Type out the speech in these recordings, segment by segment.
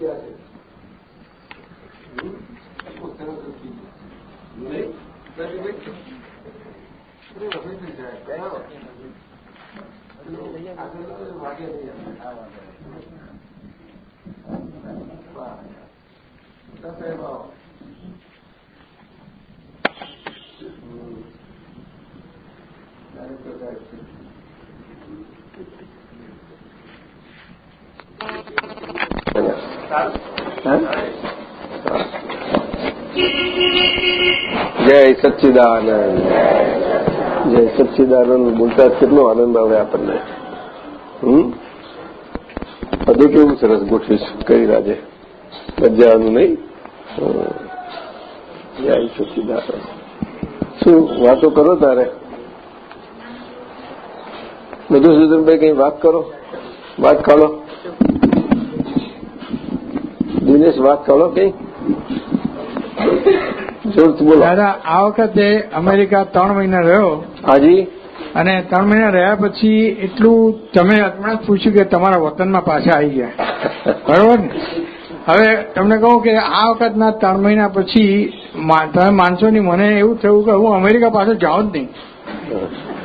ગયા છે વાગે નહીં જય સચ્ચિદાનંદ. જય સચ્ચિદાનંદ. બોલતા કેટલો આનંદ આવે આપણને. હમ? પદે કેવું સરસ ગોઠવીશ? કઈ રાજે? લજ્જાનું નહીં? જય સચ્ચિદાનંદ. શું વાતો કરો તારે? બધું સુધનભાઈ કઈ વાત કરો? વાત કાઢો. દિનેશ વાત કરો કઈ દાદા આ વખતે અમેરિકા ત્રણ મહિના રહ્યો હાજી. અને ત્રણ મહિના રહ્યા પછી એટલું તમે હમણાં જ પૂછ્યું કે તમારા વતનમાં પાછા આવી ગયા. બરોબર ને? હવે તમને કહું કે આ વખતના ત્રણ મહિના પછી તમે માનશો નહીં મને એવું થયું કે હું અમેરિકા પાસે જાઉં જ નહીં.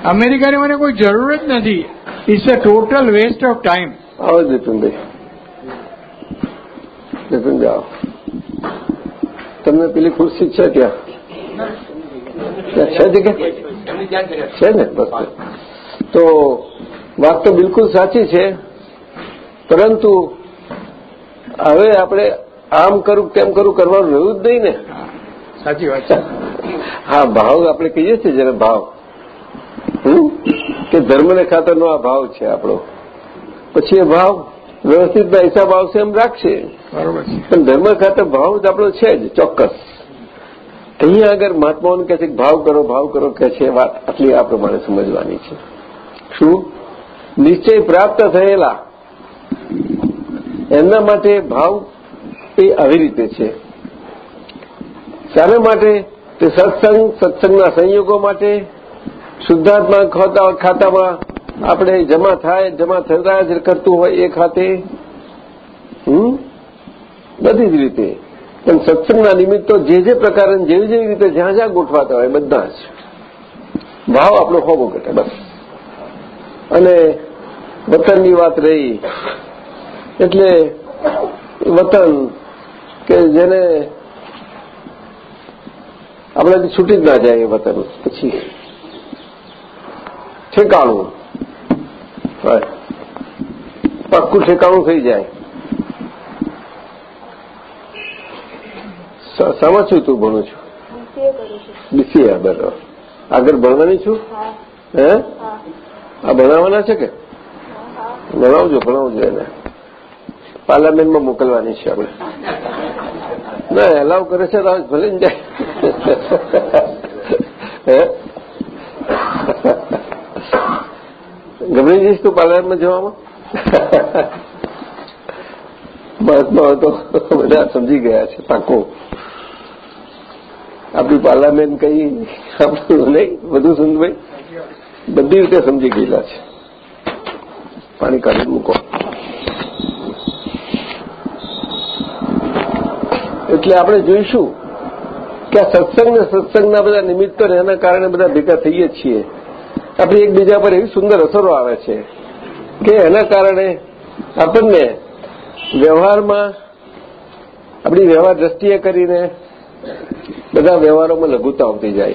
અમેરિકાની મને કોઈ જરૂર જ નથી. It's a total waste of time આવો જતીનભાઈ જતીનભાઈ જાઓ તમને પેલી ખુરશી છે ત્યાં છે જગ્યા? છે ને? બસ. તો વાત તો બિલકુલ સાચી છે. પરંતુ હવે આપણે આમ કરું તેમ કરું કરવાનું રહ્યું જ નહીં ને. સાચી વાત છે. હા ભાવ આપણે કહીએ છીએ જયારે ભાવ? કે ધર્મને ખાતરનો આ ભાવ છે આપણો. પછી એ ભાવ? વ્યવસ્થિત હિસાબ આવશે એમ રાખશે. બરોબર છે. પણ ધર્મ ખાતે ભાવ જ આપણો છે જ ચોક્કસ. અહીંયા આગળ મહાત્માઓને કહે છે કે ભાવ કરો ભાવ કરો કે છે વાત આટલી આ પ્રમાણે સમજવાની છે. શું? નિશ્ચય પ્રાપ્ત થયેલા. એમના માટે ભાવ એ આવી રીતે છે. શાના માટે? તે સત્સંગ સત્સંગના સંયોગો માટે શુદ્ધાત્મા ખાતા ખાતામાં આપણે જમા થાય, જમા થતા જ કરતું હોય એ ખાતે? બધી જ રીતે. પણ સત્સંગના નિમિત્તો જે જે પ્રકારે જેવી જેવી રીતે જ્યાં જ્યાં ગોઠવાતા હોય બધા જ. ભાવ આપણો હોવો ઘટે, બસ. અને વતનની વાત રહી, એટલે વતન કે જેને આપણાથી છૂટી જ ના જાય એ વતન પછી. ઠેકાણું. પાક્કું ઠેકાણું થઈ જાય. શામાં છું તું ભણું છું. બીસીએ બરાબર. આગળ ભણવાની છું? હે. આ ભણાવવાના છે કે? ભણાવજો ભણાવજો એને. પાર્લામેન્ટમાં મોકલવાની છે આપણે. ના એલાવ કરે છે તો આજ ભલે ને જાય. હે? ગમણી જઈશ તું પાર્લરમાં જવામાં? મહાત્મા તો બધા સમજી ગયા છે, પાકો. આપણી પાર્લામેન્ટ કઈ આપણું નહીં, બધું સમજભાઈ બધી રીતે સમજી ગયેલા છે. પાણી કાઢી મૂકો. એટલે આપણે જોઈશું કે આ સત્સંગ ને સત્સંગના બધા નિમિત્તો એના કારણે બધા ભેગા થઈએ છીએ. આપણી એકબીજા પર એવી સુંદર અસરો આવે છે કે એના કારણે આપણને વ્યવહારમાં, આપણી વ્યવહાર દ્રષ્ટિએ કરીને બધા વ્યવહારોમાં લઘુતા આવતી જાય.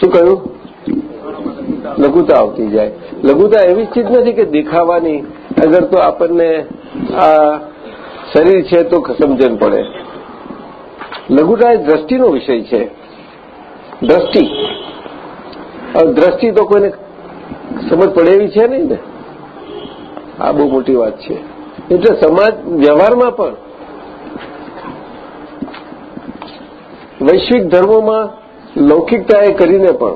શું કહ્યું? લઘુતા આવતી જાય. લઘુતા એવી ચીજ નથી કે દેખાવાની, અગર તો આપણને આ શરીર છે તો સમજણ પડે. લઘુતા એ દ્રષ્ટિનો વિષય છે. દ્રષ્ટિ. દ્રષ્ટિ તો કોઈને સમજ પડે એવી છે નહીં ને? આ બહુ મોટી વાત છે. એટલે સમાજ વ્યવહારમાં પણ વૈશ્વિક ધર્મોમાં લૌકિકતાએ કરીને પણ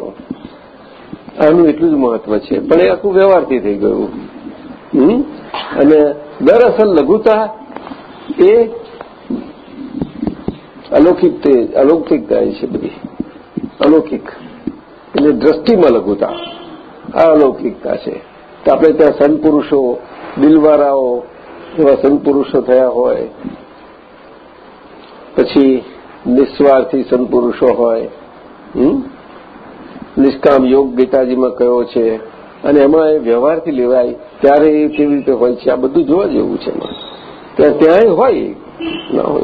આનું એટલું જ મહત્વ છે. પણ એ આખું વ્યવહારથી થઈ ગયું. અને અને દરઅસલ લઘુતા એ અલૌકિક અલૌકિકતા છે બધી. અલૌકિક. એટલે દ્રષ્ટિમાં લઘુતા. આ અલૌકિકતા છે. તો આપણે ત્યાં સંત પુરુષો દિલવારાઓ એવા સંતપુરુષો થયા હોય, પછી નિસ્વાર્થી સંતપુરુષો હોય? નિષ્કામ યોગ ગીતાજીમાં કયો છે. અને એમાં એ વ્યવહારથી લેવાય, ત્યારે એ કેવી રીતે હોય છે, આ બધું જોવા જેવું છે એમાં. ત્યાં ત્યાંય હોય, ના હોય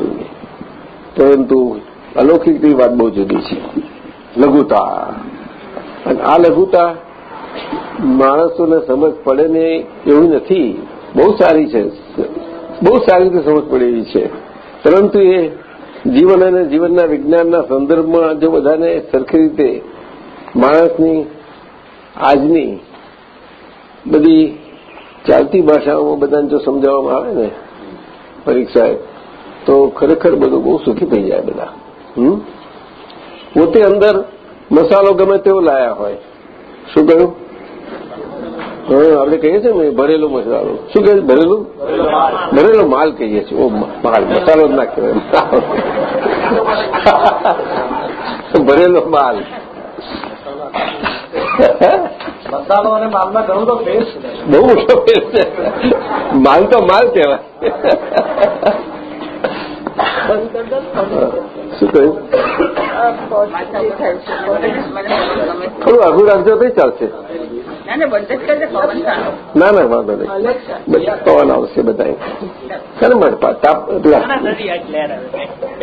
પરંતુ અલૌકિકની વાત બહુ જુદી છે. લઘુતા. અને આ લઘુતા માણસોને સમજ પડે ને એવું નથી. બહુ સારી છે. બહુ સારી રીતે સમજ પડે એવી છે. પરંતુ એ જીવન અને જીવનના વિજ્ઞાનના સંદર્ભમાં જો બધાને સરખી રીતે માણસની આજની બધી ચાલતી ભાષાઓમાં બધાને જો સમજાવવામાં આવે ને પરીક્ષાએ તો ખરેખર બધું બહુ સુખી થઈ જાય બધા. પોતે અંદર મસાલો ગમે તેવો લાયા હોય. શું કહ્યું? હા આપણે કહીએ છીએ ને ભરેલો મસાલો. શું કહે ભરેલું? ભરેલો માલ કહીએ છીએ. ઓ માલ મસાલો જ ના કહેવાય. ભરેલો માલ. મસાલો અને માલમાં ઘણું તો ફેર બહુ મોટો ફેર છે. માલ તો માલ કહેવાય. શું કહ્યું? થોડું આઘું રાખજો, તો ચાલશે. ના ના, વાંધો નહીં. પવન આવશે બધા ચાલે મળતા તાપ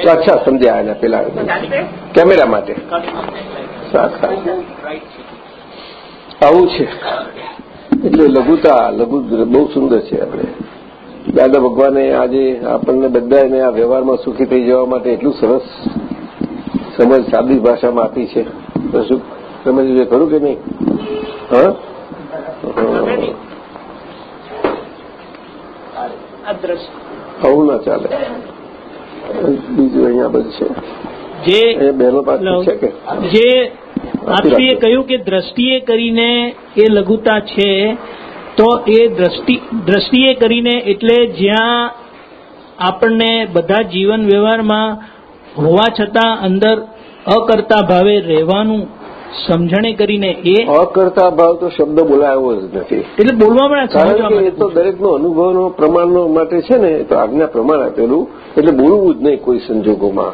અચ્છા, સમજ્યા એના પેલા. કેમેરા માટે. આવું છે. એટલે લઘુતા, લઘુ, બહુ સુંદર છે આપણે. દાદા ભગવાને આજે આપણને બધાને આ વ્યવહારમાં સુખી થઈ જવા માટે એટલું સરસ સમજ સાદી ભાષામાં આપી છે. તો શું ખરું કે નહીં. આવું ના ચાલે. બીજું અહીંયા બધું છે. જે બહેનો પાસે છે કે? જે આપીએ કહ્યું કે દ્રષ્ટિએ કરીને એ લઘુતા છે તો એ દ્રષ્ટિએ કરીને એટલે જ્યાં આપણને બધા જીવન વ્યવહારમાં હોવા છતાં અંદર અકર્તા ભાવે રહેવાનું સમજણે કરીને એ અકર્તા ભાવ તો શબ્દ બોલાયો જ નથી. એટલે બોલવામાં એ તો દરેકનો અનુભવનો પ્રમાણનો માટે છે ને તો આજ્ઞા પ્રમાણ આપેલું. એટલે બોલવું જ નહીં કોઈ સંજોગોમાં.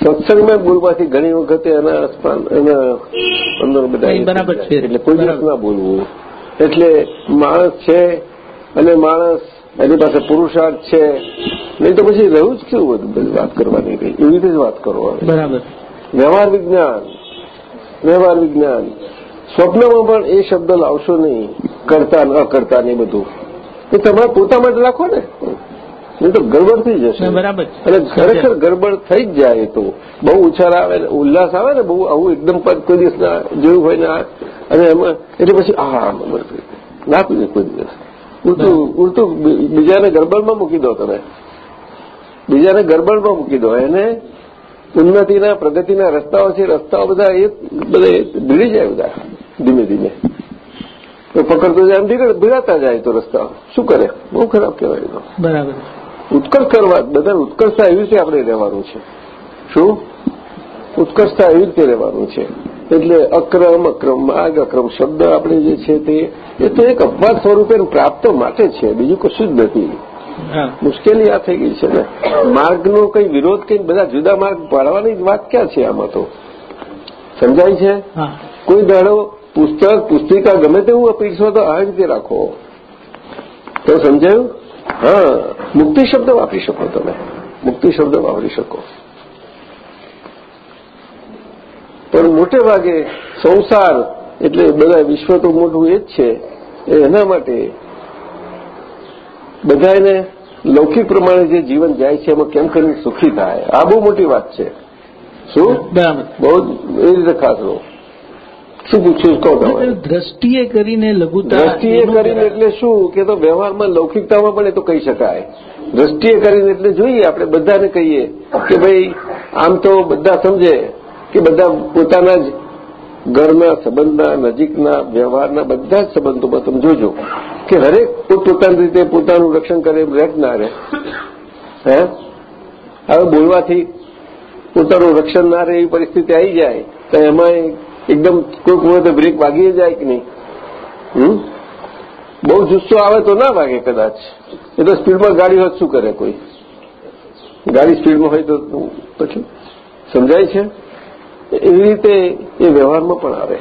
સત્સંગમાં બોલવાથી ઘણી વખતે એના આસપાસ એના અંદર બધા બરાબર છે. એટલે કોઈ દિવસ ના બોલવું. એટલે માણસ છે અને માણસ એની પાસે પુરુષાર્થ છે. નહીં તો પછી રહ્યું જ કેવું બધું? વાત કરવાની કઈ? એવી રીતે જ વાત કરો બરાબર. વ્યવહાર વિજ્ઞાન. વ્યવહાર વિજ્ઞાન. સ્વપ્નમાં પણ એ શબ્દ લાવશો નહીં. કરતા ન કરતા નહીં બધું. એ તમારે પોતા માટે રાખો ને? નહીં તો ગરબડ થઈ જશે બરાબર. અને ખરેખર ગરબડ થઈ જ જાય તો બહુ ઉછાળ આવે ને ઉલ્લાસ આવે ને બહુ આવું એકદમ કોઈ દિવસ ના જોયું હોય ને અને એમાં એટલે પછી આ ના પીવે કોઈ દિવસ. ઉલટું ઉલટું બીજાને ગરબડમાં મૂકી દો તમે. બીજાને ગરબડમાં મૂકી દો. એને ઉન્નતિના પ્રગતિના રસ્તાઓ છે રસ્તાઓ બધા એ બધા ભીડી જાય બધા ધીમે ધીમે. તો પકડતો જાય એમ ભીડાતા જાય તો રસ્તા શું કરે? બહુ ખરાબ કહેવાય બરાબર ઉત્કર્ષ કરવા બધા ઉત્કર્ષતા એવી રીતે આપણે રહેવાનું છે. શું? ઉત્કર્ષતા એવી રીતે રહેવાનું છે. એટલે અક્રમ અક્રમ માર્ગ અક્રમ શબ્દ આપણે જે છે તે એ તો એક અપવાદ સ્વરૂપે પ્રાપ્ત માટે છે બીજું કશું જ નથી. મુશ્કેલી આ થઈ ગઈ છે ને. માર્ગનો કઈ વિરોધ કઈ બધા જુદા માર્ગ પાડવાની જ વાત ક્યાં છે આમાં તો? સમજાય છે? કોઈ દાડો પુસ્તક પુસ્તિકા ગમે તેવું અપેક્ષો તો આ રીતે રાખો. તો સમજાયું? હા મુક્તિ શબ્દ વાપરી શકો તમે. મુક્તિ શબ્દ વાપરી શકો. પણ મોટે ભાગે સંસાર એટલે બધા વિશ્વ તો મોટું એ જ છે એના માટે બધાને લૌકિક પ્રમાણે જે જીવન જાય છે એમાં કેમ કરીને સુખી થાય? આ બહુ મોટી વાત છે. શું? બરાબર. બહુ એ રીતે ખાસ રહો. શું પૂછ્યું? કહો તમે દ્રષ્ટિએ કરીને લઘુતા દ્રષ્ટિએ કરીને એટલે શું? કે તો વ્યવહારમાં લૌકિકતામાં પણ એ તો કહી શકાય. દ્રષ્ટિએ કરીને એટલે જોઈએ આપણે બધાને કહીએ કે ભાઈ આમ તો બધા સમજે કે બધા પોતાના જ ઘરના સંબંધના નજીકના વ્યવહારના બધા જ સંબંધોમાં તમે જોજો કે હરેક પોતપોતાની રીતે પોતાનું રક્ષણ કરે એમ રહે ના રહે. હે? હવે બોલવાથી પોતાનું રક્ષણ ના રહે એવી પરિસ્થિતિ આવી જાય તો એમાં એકદમ કોઈક વખતે તો બ્રેક વાગી જાય કે નહીં? બહુ જુસ્સો આવે તો ના વાગે કદાચ. એ તો સ્પીડમાં ગાડી હોત શું કરે કોઈ? ગાડી સ્પીડમાં હોય તો પછી સમજાય છે? એવી રીતે એ વ્યવહારમાં પણ આવે.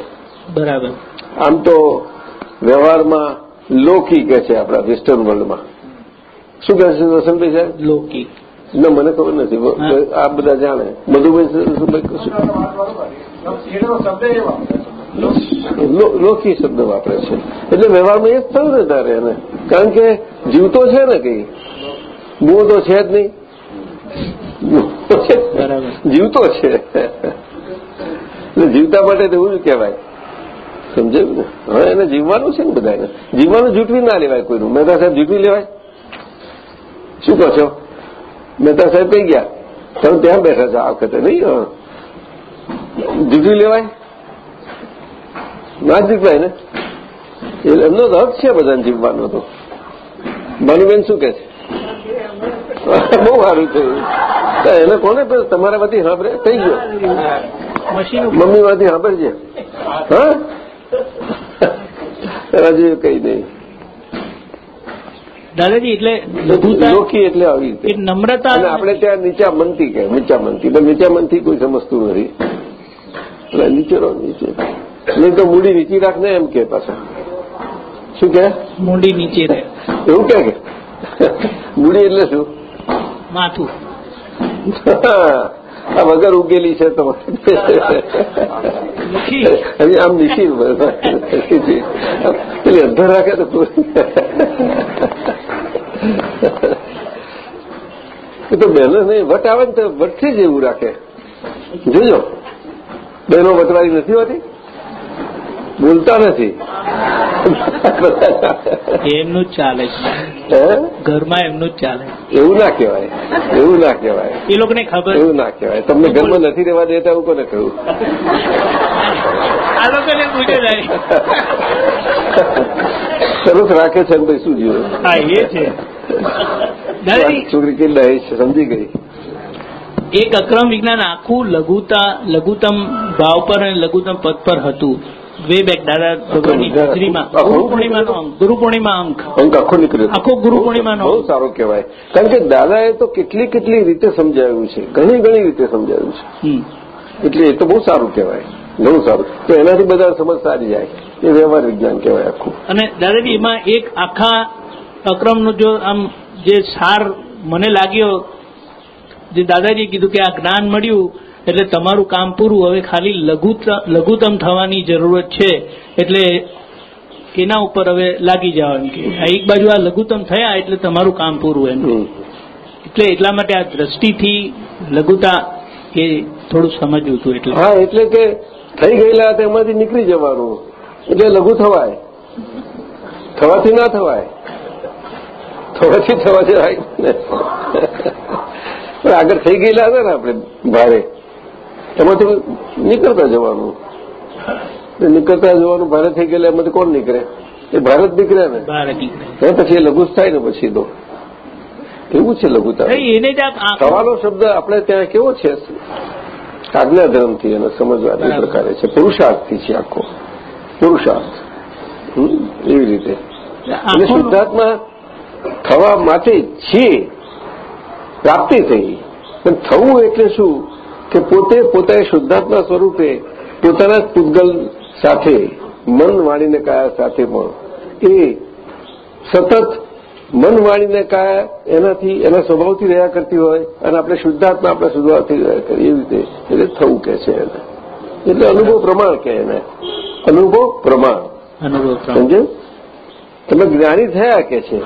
બરાબર. આમ તો વ્યવહારમાં લોકી કે છે આપણા વેસ્ટર્ન વર્લ્ડમાં. શું કહે છે વસંતભાઈ સાહેબ? લૌકિક. ના મને ખબર નથી. આ બધા જાણે. મધુભાઈ શું- એનો શબ્દ વાપરે છે. લોકી શબ્દ વાપરે છે. એટલે વ્યવહારમાં એ જ થયું ને તારે એને. કારણ કે જીવતો છે ને કઈ? બહુ તો છે જ નહીં. જીવતો છે. જીવતો છે. એટલે જીવતા માટે તો એવું જ કહેવાય. સમજાયું ને? હવે એને જીવવાનું છે ને બધાને. જીવવાનું જૂટવી ના લેવાય કોઈનું. મહેતા સાહેબ જૂટવી લેવાય? શું કહો છો? મહેતા સાહેબ કઈ ગયા? તમે ત્યાં બેઠા છો આ વખતે નહીં? હા. લેવાય? ના જીતવાય ને એમનો તો હક છે બધાને જીવવાનો તો. ભાનુબેન શું કે છે? બહુ સારું થયું એને કોને તમારા તમારામાંથી સાંભળે થઈ ગયો મમ્મી માંથી સાંભળજે હા? કઈ નહીં. દાદાજી એટલે લોકી એટલે આવી નમ્રતા આપણે ત્યાં નીચા મનથી કે નીચા મનથી પણ નીચા મનથી કોઈ સમજતું નથી. એટલે નીચે રહો નીચે. નહીં તો મૂડી નીચી રાખ ને એમ કે પાછા. શું કે? મૂડી નીચે રહે. એવું કે? મૂડી એટલે શું? માથું. આ વગર ઉગેલી છે તો. આમ નીચી પેલી અધર રાખે તો એ તો બહેનો નહીં વટ આવે ને તો વટથી જ એવું રાખે. જોજો. બહેનો વટવાળી નથી હોતી? બોલતા નથી. એમનું જ ચાલે છે. ઘરમાં એમનું જ ચાલે. એવું ના કહેવાય. એવું ના કહેવાય. એ લોકોને ખબર. એવું ના કહેવાય. તમને ઘરમાં નથી રહેવા દેતા એવું કોને કહ્યું? આ લોકોને પૂછે જાય. સરસ રાખે છે ભાઈ શું જીવે? હા એ છે. છોકરી કે દહેજ છે સમજી ગઈ. એક અક્રમ વિજ્ઞાન આખું લઘુતા લઘુત્તમ ભાવ પર અને લઘુત્તમ પદ પર હતું. વે બેક દાદા ભગવાનની હાજરીમાં ગુરુ પૂર્ણિમાનો અંક. ગુરુ પૂર્ણિમા અંક. અંક આખો નીકળ્યો આખો ગુરુ પૂર્ણિમાનો બહુ સારો કહેવાય. કારણ કે દાદાએ તો કેટલી કેટલી રીતે સમજાવ્યું છે? ઘણી ઘણી રીતે સમજાવ્યું છે. એટલે એ તો બહુ સારું કહેવાય. ઘણું સારું. તો એનાથી બધા સમજ સારી જાય. એ વ્યવહાર વિજ્ઞાન કહેવાય આખું. અને દાદાજી એમાં એક આખા અક્રમનો જો આમ જે સાર મને લાગ્યો જે દાદાજીએ કીધું કે આ જ્ઞાન મળ્યું એટલે તમારું કામ પૂરું હવે ખાલી લઘુત્તમ થવાની જરૂરત છે. એટલે એના ઉપર હવે લાગી જવાનું કે આ એક બાજુ આ લઘુત્તમ થયા એટલે તમારું કામ પૂરું એમ. એટલે એટલા માટે આ દ્રષ્ટિથી લઘુતા એ થોડું સમજવું હતું એટલે. હા એટલે કે થઈ ગયેલા તેમાંથી નીકળી જવાનું. એટલે લઘુ થવાય. થવાથી ના થવાય. થવાથી થવા જાય ને પણ આગળ થઈ ગયેલા હતા ને આપણે ભારે એમાંથી નીકળતા જવાનું. નીકળતા જવાનું ભારે થઈ ગયેલા એમાંથી કોણ નીકળે? એ ભારત નીકળે ને? પછી એ લઘુ થાય ને પછી તો. એવું છે લઘુતા થવાનો શબ્દ આપણે ત્યાં કેવો છે? આજ્ઞાધર્મથી એને સમજવા એ બરાબર. પ્રકારે છે. પુરુષાર્થથી છે આખો. પુરુષાર્થ. એવી રીતે. અને શુદ્ધાત્મા થવા માટે છીએ પ્રાપ્તિ થઈ. પણ થવું એટલે શું? કે પોતે પોતાએ શુદ્ધાત્મા સ્વરૂપે પોતાના જ પૂતગલ સાથે મન વાણીને કાયા સાથે પણ. એ સતત મન વાણીને કાયા એનાથી એના સ્વભાવથી રહ્યા કરતી હોય અને આપણે શુદ્ધાત્મા આપણે સ્વભાવથી રહ્યા કરીએ એવી રીતે એટલે થવું કે છે એને. એટલે અનુભવ પ્રમાણ કે એને. અનુભવ પ્રમાણ. સમજે તમે જ્ઞાની થયા કે છે.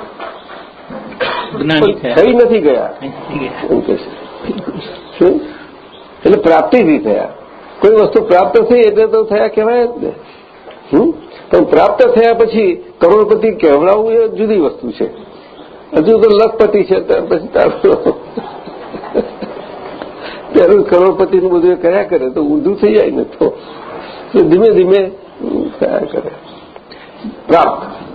થઈ નથી ગયા. એમ કે શું? એટલે પ્રાપ્તિથી થયા. કોઈ વસ્તુ પ્રાપ્ત થઈ એટલે તો થયા કહેવાય જ ને. હમ? પણ પ્રાપ્ત થયા પછી કરોડપતિ કહેવડાવવું એ જુદી વસ્તુ છે. હજુ તો લખપતિ છે ત્યાર પછી તારું. ત્યારે કરોડપતિનું બધું એ કર્યા કરે તો ઊંધું થઈ જાય ને તો. ધીમે ધીમે થયા કરે. પ્રાપ્ત.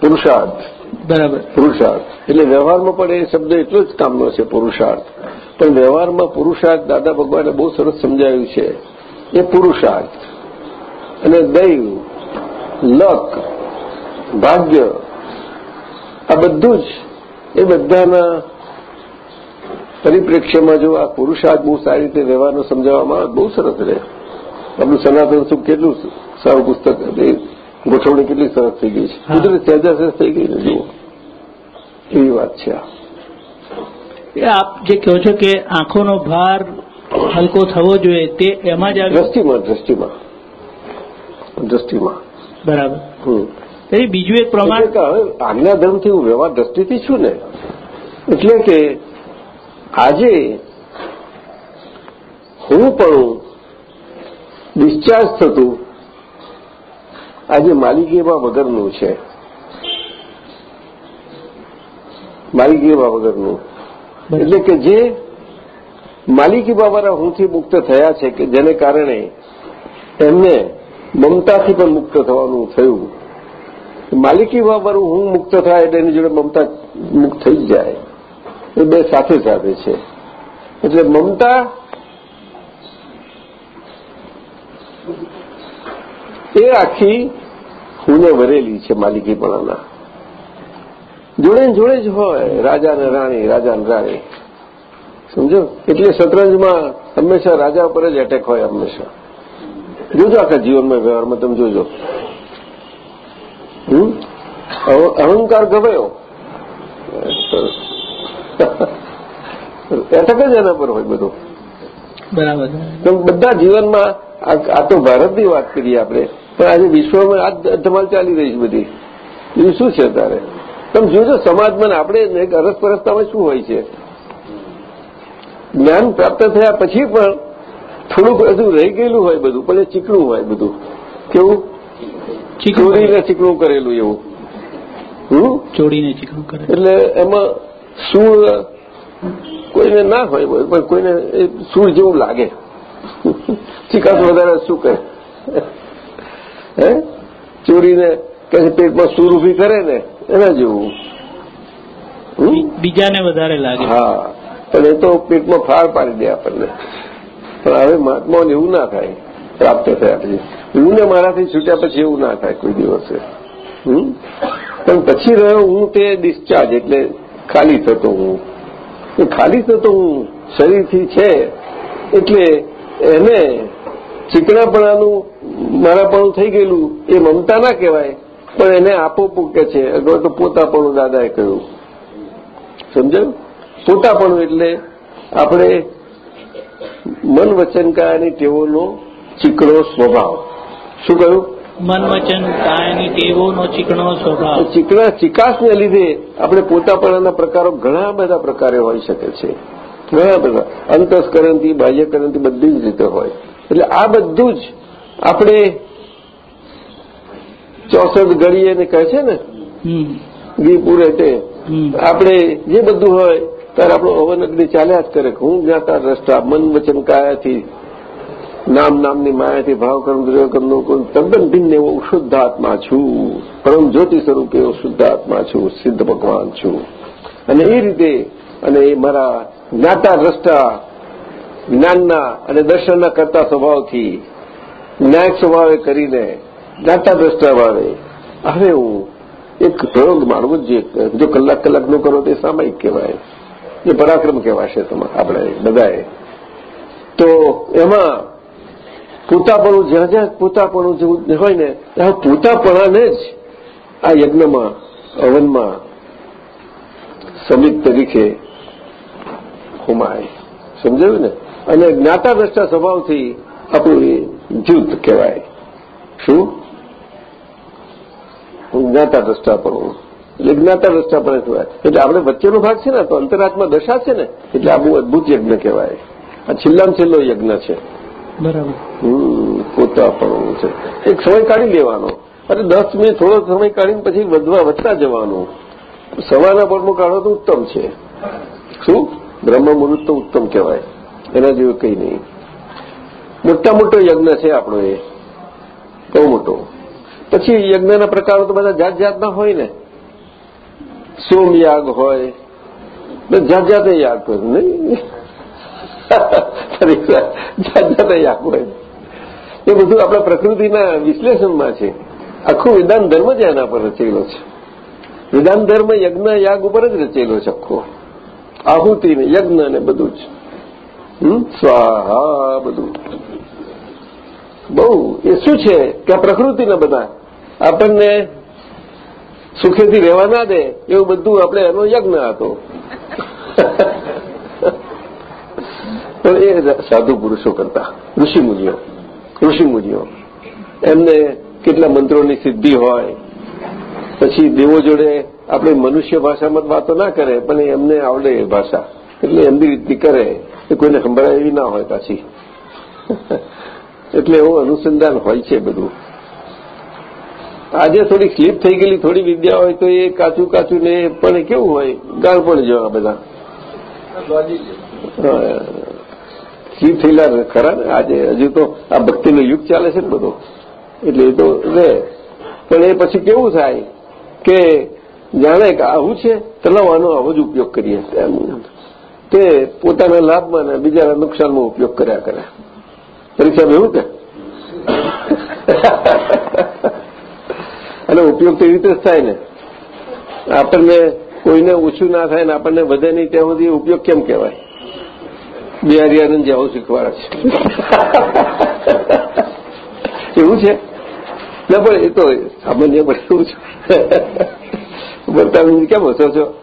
પુરુષાર્થ. બરાબર. પુરુષાર્થ. એટલે વ્યવહારમાં પણ એ શબ્દ એટલો જ કામનો છે, પુરુષાર્થ. પણ વ્યવહારમાં પુરુષાર્થ દાદા ભગવાને બહુ સરસ સમજાવ્યું છે. એ પુરુષાર્થ. અને દૈવ, લક, ભાગ્ય, આ બધું જ એ બધાના પરિપ્રેક્ષ્યમાં જો આ પુરુષાર્થ બહુ સારી રીતે વ્યવહારનો સમજાવવામાં આવે, બહુ સરસ રહે. આપણું સનાતન સુખ કેટલું સારું પુસ્તક ગોઠવણી કેટલી સરસ થઈ ગઈ છે. કુદરત સહેજા સહેજ થઈ ગઈ ને જુઓ. એવી વાત છે. એ આપ જે કહો છો કે આંખોનો ભાર હલકો થવો જોઈએ તે એમાં જ દ્રષ્ટિમાં દ્રષ્ટિમાં. દ્રષ્ટિમાં. બરાબર. હમ. એ બીજું એક પ્રમાણ આજ્ઞાધર્મથી હું વ્યવહાર દ્રષ્ટિથી છું ને એટલે કે આજે હું પણ ડિસ્ચાર્જ થતું આજે માલિકીમાં વગરનું છે. માલિકીમાં વગરનું એટલે કે જે માલિકી બાબાના હુંથી મુક્ત થયા છે કે જેને કારણે એમને મમતાથી પણ મુક્ત થવાનું થયું. માલિકી બાબાનું હું મુક્ત થાય એટલે એની જોડે મમતા મુક્ત થઈ જાય. એ બે સાથે સાથે છે. એટલે મમતા એ આખી હુને વરેલી છે માલિકીપણાના. જોડે જોડે જ હોય રાજા ને રાણી રાજા ને રાણી. સમજો? એટલે શતરંજમાં હંમેશા રાજા ઉપર જ એટેક હોય હંમેશા. જોજો આખા જીવનમાં વ્યવહારમાં તમે જોજો. અહંકાર ગવાયો. એટક જ એના પર હોય બધું. બરાબર. તો બધા જીવનમાં આ આ તો ભારતની વાત કરીએ આપણે પણ આજે વિશ્વમાં આ ધમાલ ચાલી રહી છે બધી. બીજું શું છે તારે તમે જોજો સમાજમાં આપણે અરસપરસતામાં શું હોય છે? જ્ઞાન પ્રાપ્ત થયા પછી પણ થોડુંક હજુ રહી ગયેલું હોય બધું પણ એ ચીકણું હોય બધું. કેવું? ચોરીને ચીકણું કરેલું એવું. હમ? ચોરીને ચીકણું કરે. એટલે એમાં સૂળ કોઈને ના હોય પણ કોઈને એ સૂળ જેવું લાગે. ચીકાશ વધારે શું કરે? હે? ચોરીને પેટમાં સૂર ઊભી કરે ને એના જેવું? બીજાને વધારે લાગે. હા. પણ એ તો પેટમાં ફાળ પાડી દે આપણને. પણ હવે મહાત્માઓને એવું ના થાય પ્રાપ્ત થયા પછી. એવું ને મારાથી છૂટ્યા પછી એવું ના થાય કોઈ દિવસે. પણ પછી રહ્યો હું તે ડિસ્ચાર્જ એટલે ખાલી થતો હું. એ ખાલી થતો હું શરીરથી છે એટલે એને ચીકણાપણાનું મારાપણું થઈ ગયેલું એ મમતા ના કહેવાય. પણ એને આપો પૂકે છે અથવા તો પોતાપણું દાદાએ કહ્યું. સમજાયું? પોતાપણું એટલે આપણે મન વચન કાયાની ટેવોનો ચીકણો સ્વભાવ. શું કહ્યું? મન વચન કાયાની ટેવોનો ચીકણો સ્વભાવ. ચીકણા ચિકાસને લીધે આપણે પોતાપણાના પ્રકારો ઘણા બધા પ્રકારે હોઈ શકે છે. ઘણા બધા. અંતસ્કરણથી બાહ્યકરણથી બધી જ રીતે હોય. એટલે આ બધું જ આપણે ચોસઠ ઘડી એને કહે છે ને? ઘી પૂરે તે. આપણે જે બધું હોય ત્યારે આપણો હવન અગ્નિ ચાલ્યા જ કરે. હું જ્ઞાતા દ્રષ્ટા મન વચન કાયાથી નામ નામની માયાથી ભાવ કર્મ દ્રવ્ય કોઈ તદ્દન ભિન્ન એવો શુદ્ધ આત્મા છું. પરમ જ્યોતિ સ્વરૂપે એવો શુદ્ધ આત્મા છું સિદ્ધ ભગવાન છું. અને એ રીતે અને એ મારા જ્ઞાતા દ્રષ્ટા જ્ઞાનના અને દર્શનના કરતા સ્વભાવથી ન્યાયક સ્વભાવે કરીને જ્ઞાતા દ્રષ્ટા ભાવે હવે હું એક પ્રયોગ માનવો જ જો કલાક કલાક કરો તો સામાયિક કહેવાય. એ પરાક્રમ કહેવાશે આપણે બધાએ. તો એમાં પોતાપણું જ્યાં જ્યાં પોતાપણું જેવું હોય ને ત્યાં પોતાપણાને જ આ યજ્ઞમાં, હવનમાં સમિત તરીકે હુમાય. સમજાયું ને? અને જ્ઞાતા દ્રષ્ટા સ્વભાવથી આપણું એ જૂથ કહેવાય. શું? જ્ઞાતા દ્રષ્ટાપણું એટલે જ્ઞાતા દ્રષ્ટાપણ કહેવાય. એટલે આપણે વચ્ચેનો ભાગ છે ને તો અંતરાત્મા દશા છે ને એટલે આ બહુ અદભુત યજ્ઞ કહેવાય. આ છેલ્લામાં છેલ્લો યજ્ઞ છે. બરાબર. પોતાપણું છે. એક સમય કાઢી લેવાનો. અને દસ મિનિટ થોડો સમય કાઢીને પછી વધવા વધતા જવાનું. સવારના પરમાં કાઢો તો ઉત્તમ છે. શું? બ્રહ્મ મુહૂર્ત તો ઉત્તમ કહેવાય. એના જેવું કંઈ નહીં. મોટા મોટો યજ્ઞ છે આપણો એ. બહુ મોટો. પછી યજ્ઞના પ્રકારો તો બધા જાત જાતના હોય ને. સોમયાગ હોય. જાત જાતે યાગ હોય નહીં? જાત જાતે યાગ હોય. એ બધું આપણા પ્રકૃતિના વિશ્લેષણમાં છે. આખું વિધાન ધર્મ જ એના પર રચેલો છે. વિધાન ધર્મ યજ્ઞ, યાગ ઉપર જ રચેલો છે આખો. આહુતિ ને યજ્ઞ ને બધું જ? સ્વાહા બધું. બહુ, એ શું છે કે આ પ્રકૃતિના બધા? આપણને સુખેથી રહેવા ના દે, એવું બધું આપણે એનો યજ્ઞ હતો. પણ એ સાધુ પુરુષો કરતા, ઋષિમુનિઓ ઋષિમુનિઓ. એમને કેટલા મંત્રોની સિદ્ધિ હોય. પછી દેવો જોડે આપણે મનુષ્ય ભાષામાં વાતો ના કરે, પણ એમને આવડે એ ભાષા. એટલે એમની રીતની કરે, એ કોઈને સંભળાય એવી ના હોય પાછી. એટલે એવું અનુસંધાન હોય છે બધું. આજે થોડી સ્લીપ થઈ ગયેલી, થોડી વિદ્યા હોય તો એ કાચું કાચું ને પણ કેવું હોય, ગાળ પણ જેવા બધા. સ્લીપ થયેલા ખરા ને, આજે હજુ તો આ ભક્તિનો યુગ ચાલે છે ને બધો. એટલે એ તો રહે પણ એ પછી કેવું થાય કે જાણે કે આવું છે, તલાવવાનો આવો જ ઉપયોગ કરીએ. તે પોતાના લાભમાં ને બીજાના નુકસાનમાં ઉપયોગ કર્યા કરે. પરીક્ષામાં એવું કે અને ઉપયોગ તો રીતે જ થાય ને. આપણને કોઈને ઓછું ના થાય ને આપણને વધે નહીં, ત્યાં સુધી ઉપયોગ કેમ કહેવાય? બિહારી જે આવું શીખવાડે છે. એવું છે? ના, પણ એ તો સામાન્ય પણ એવું છે. બરતા કેમ હશો છો?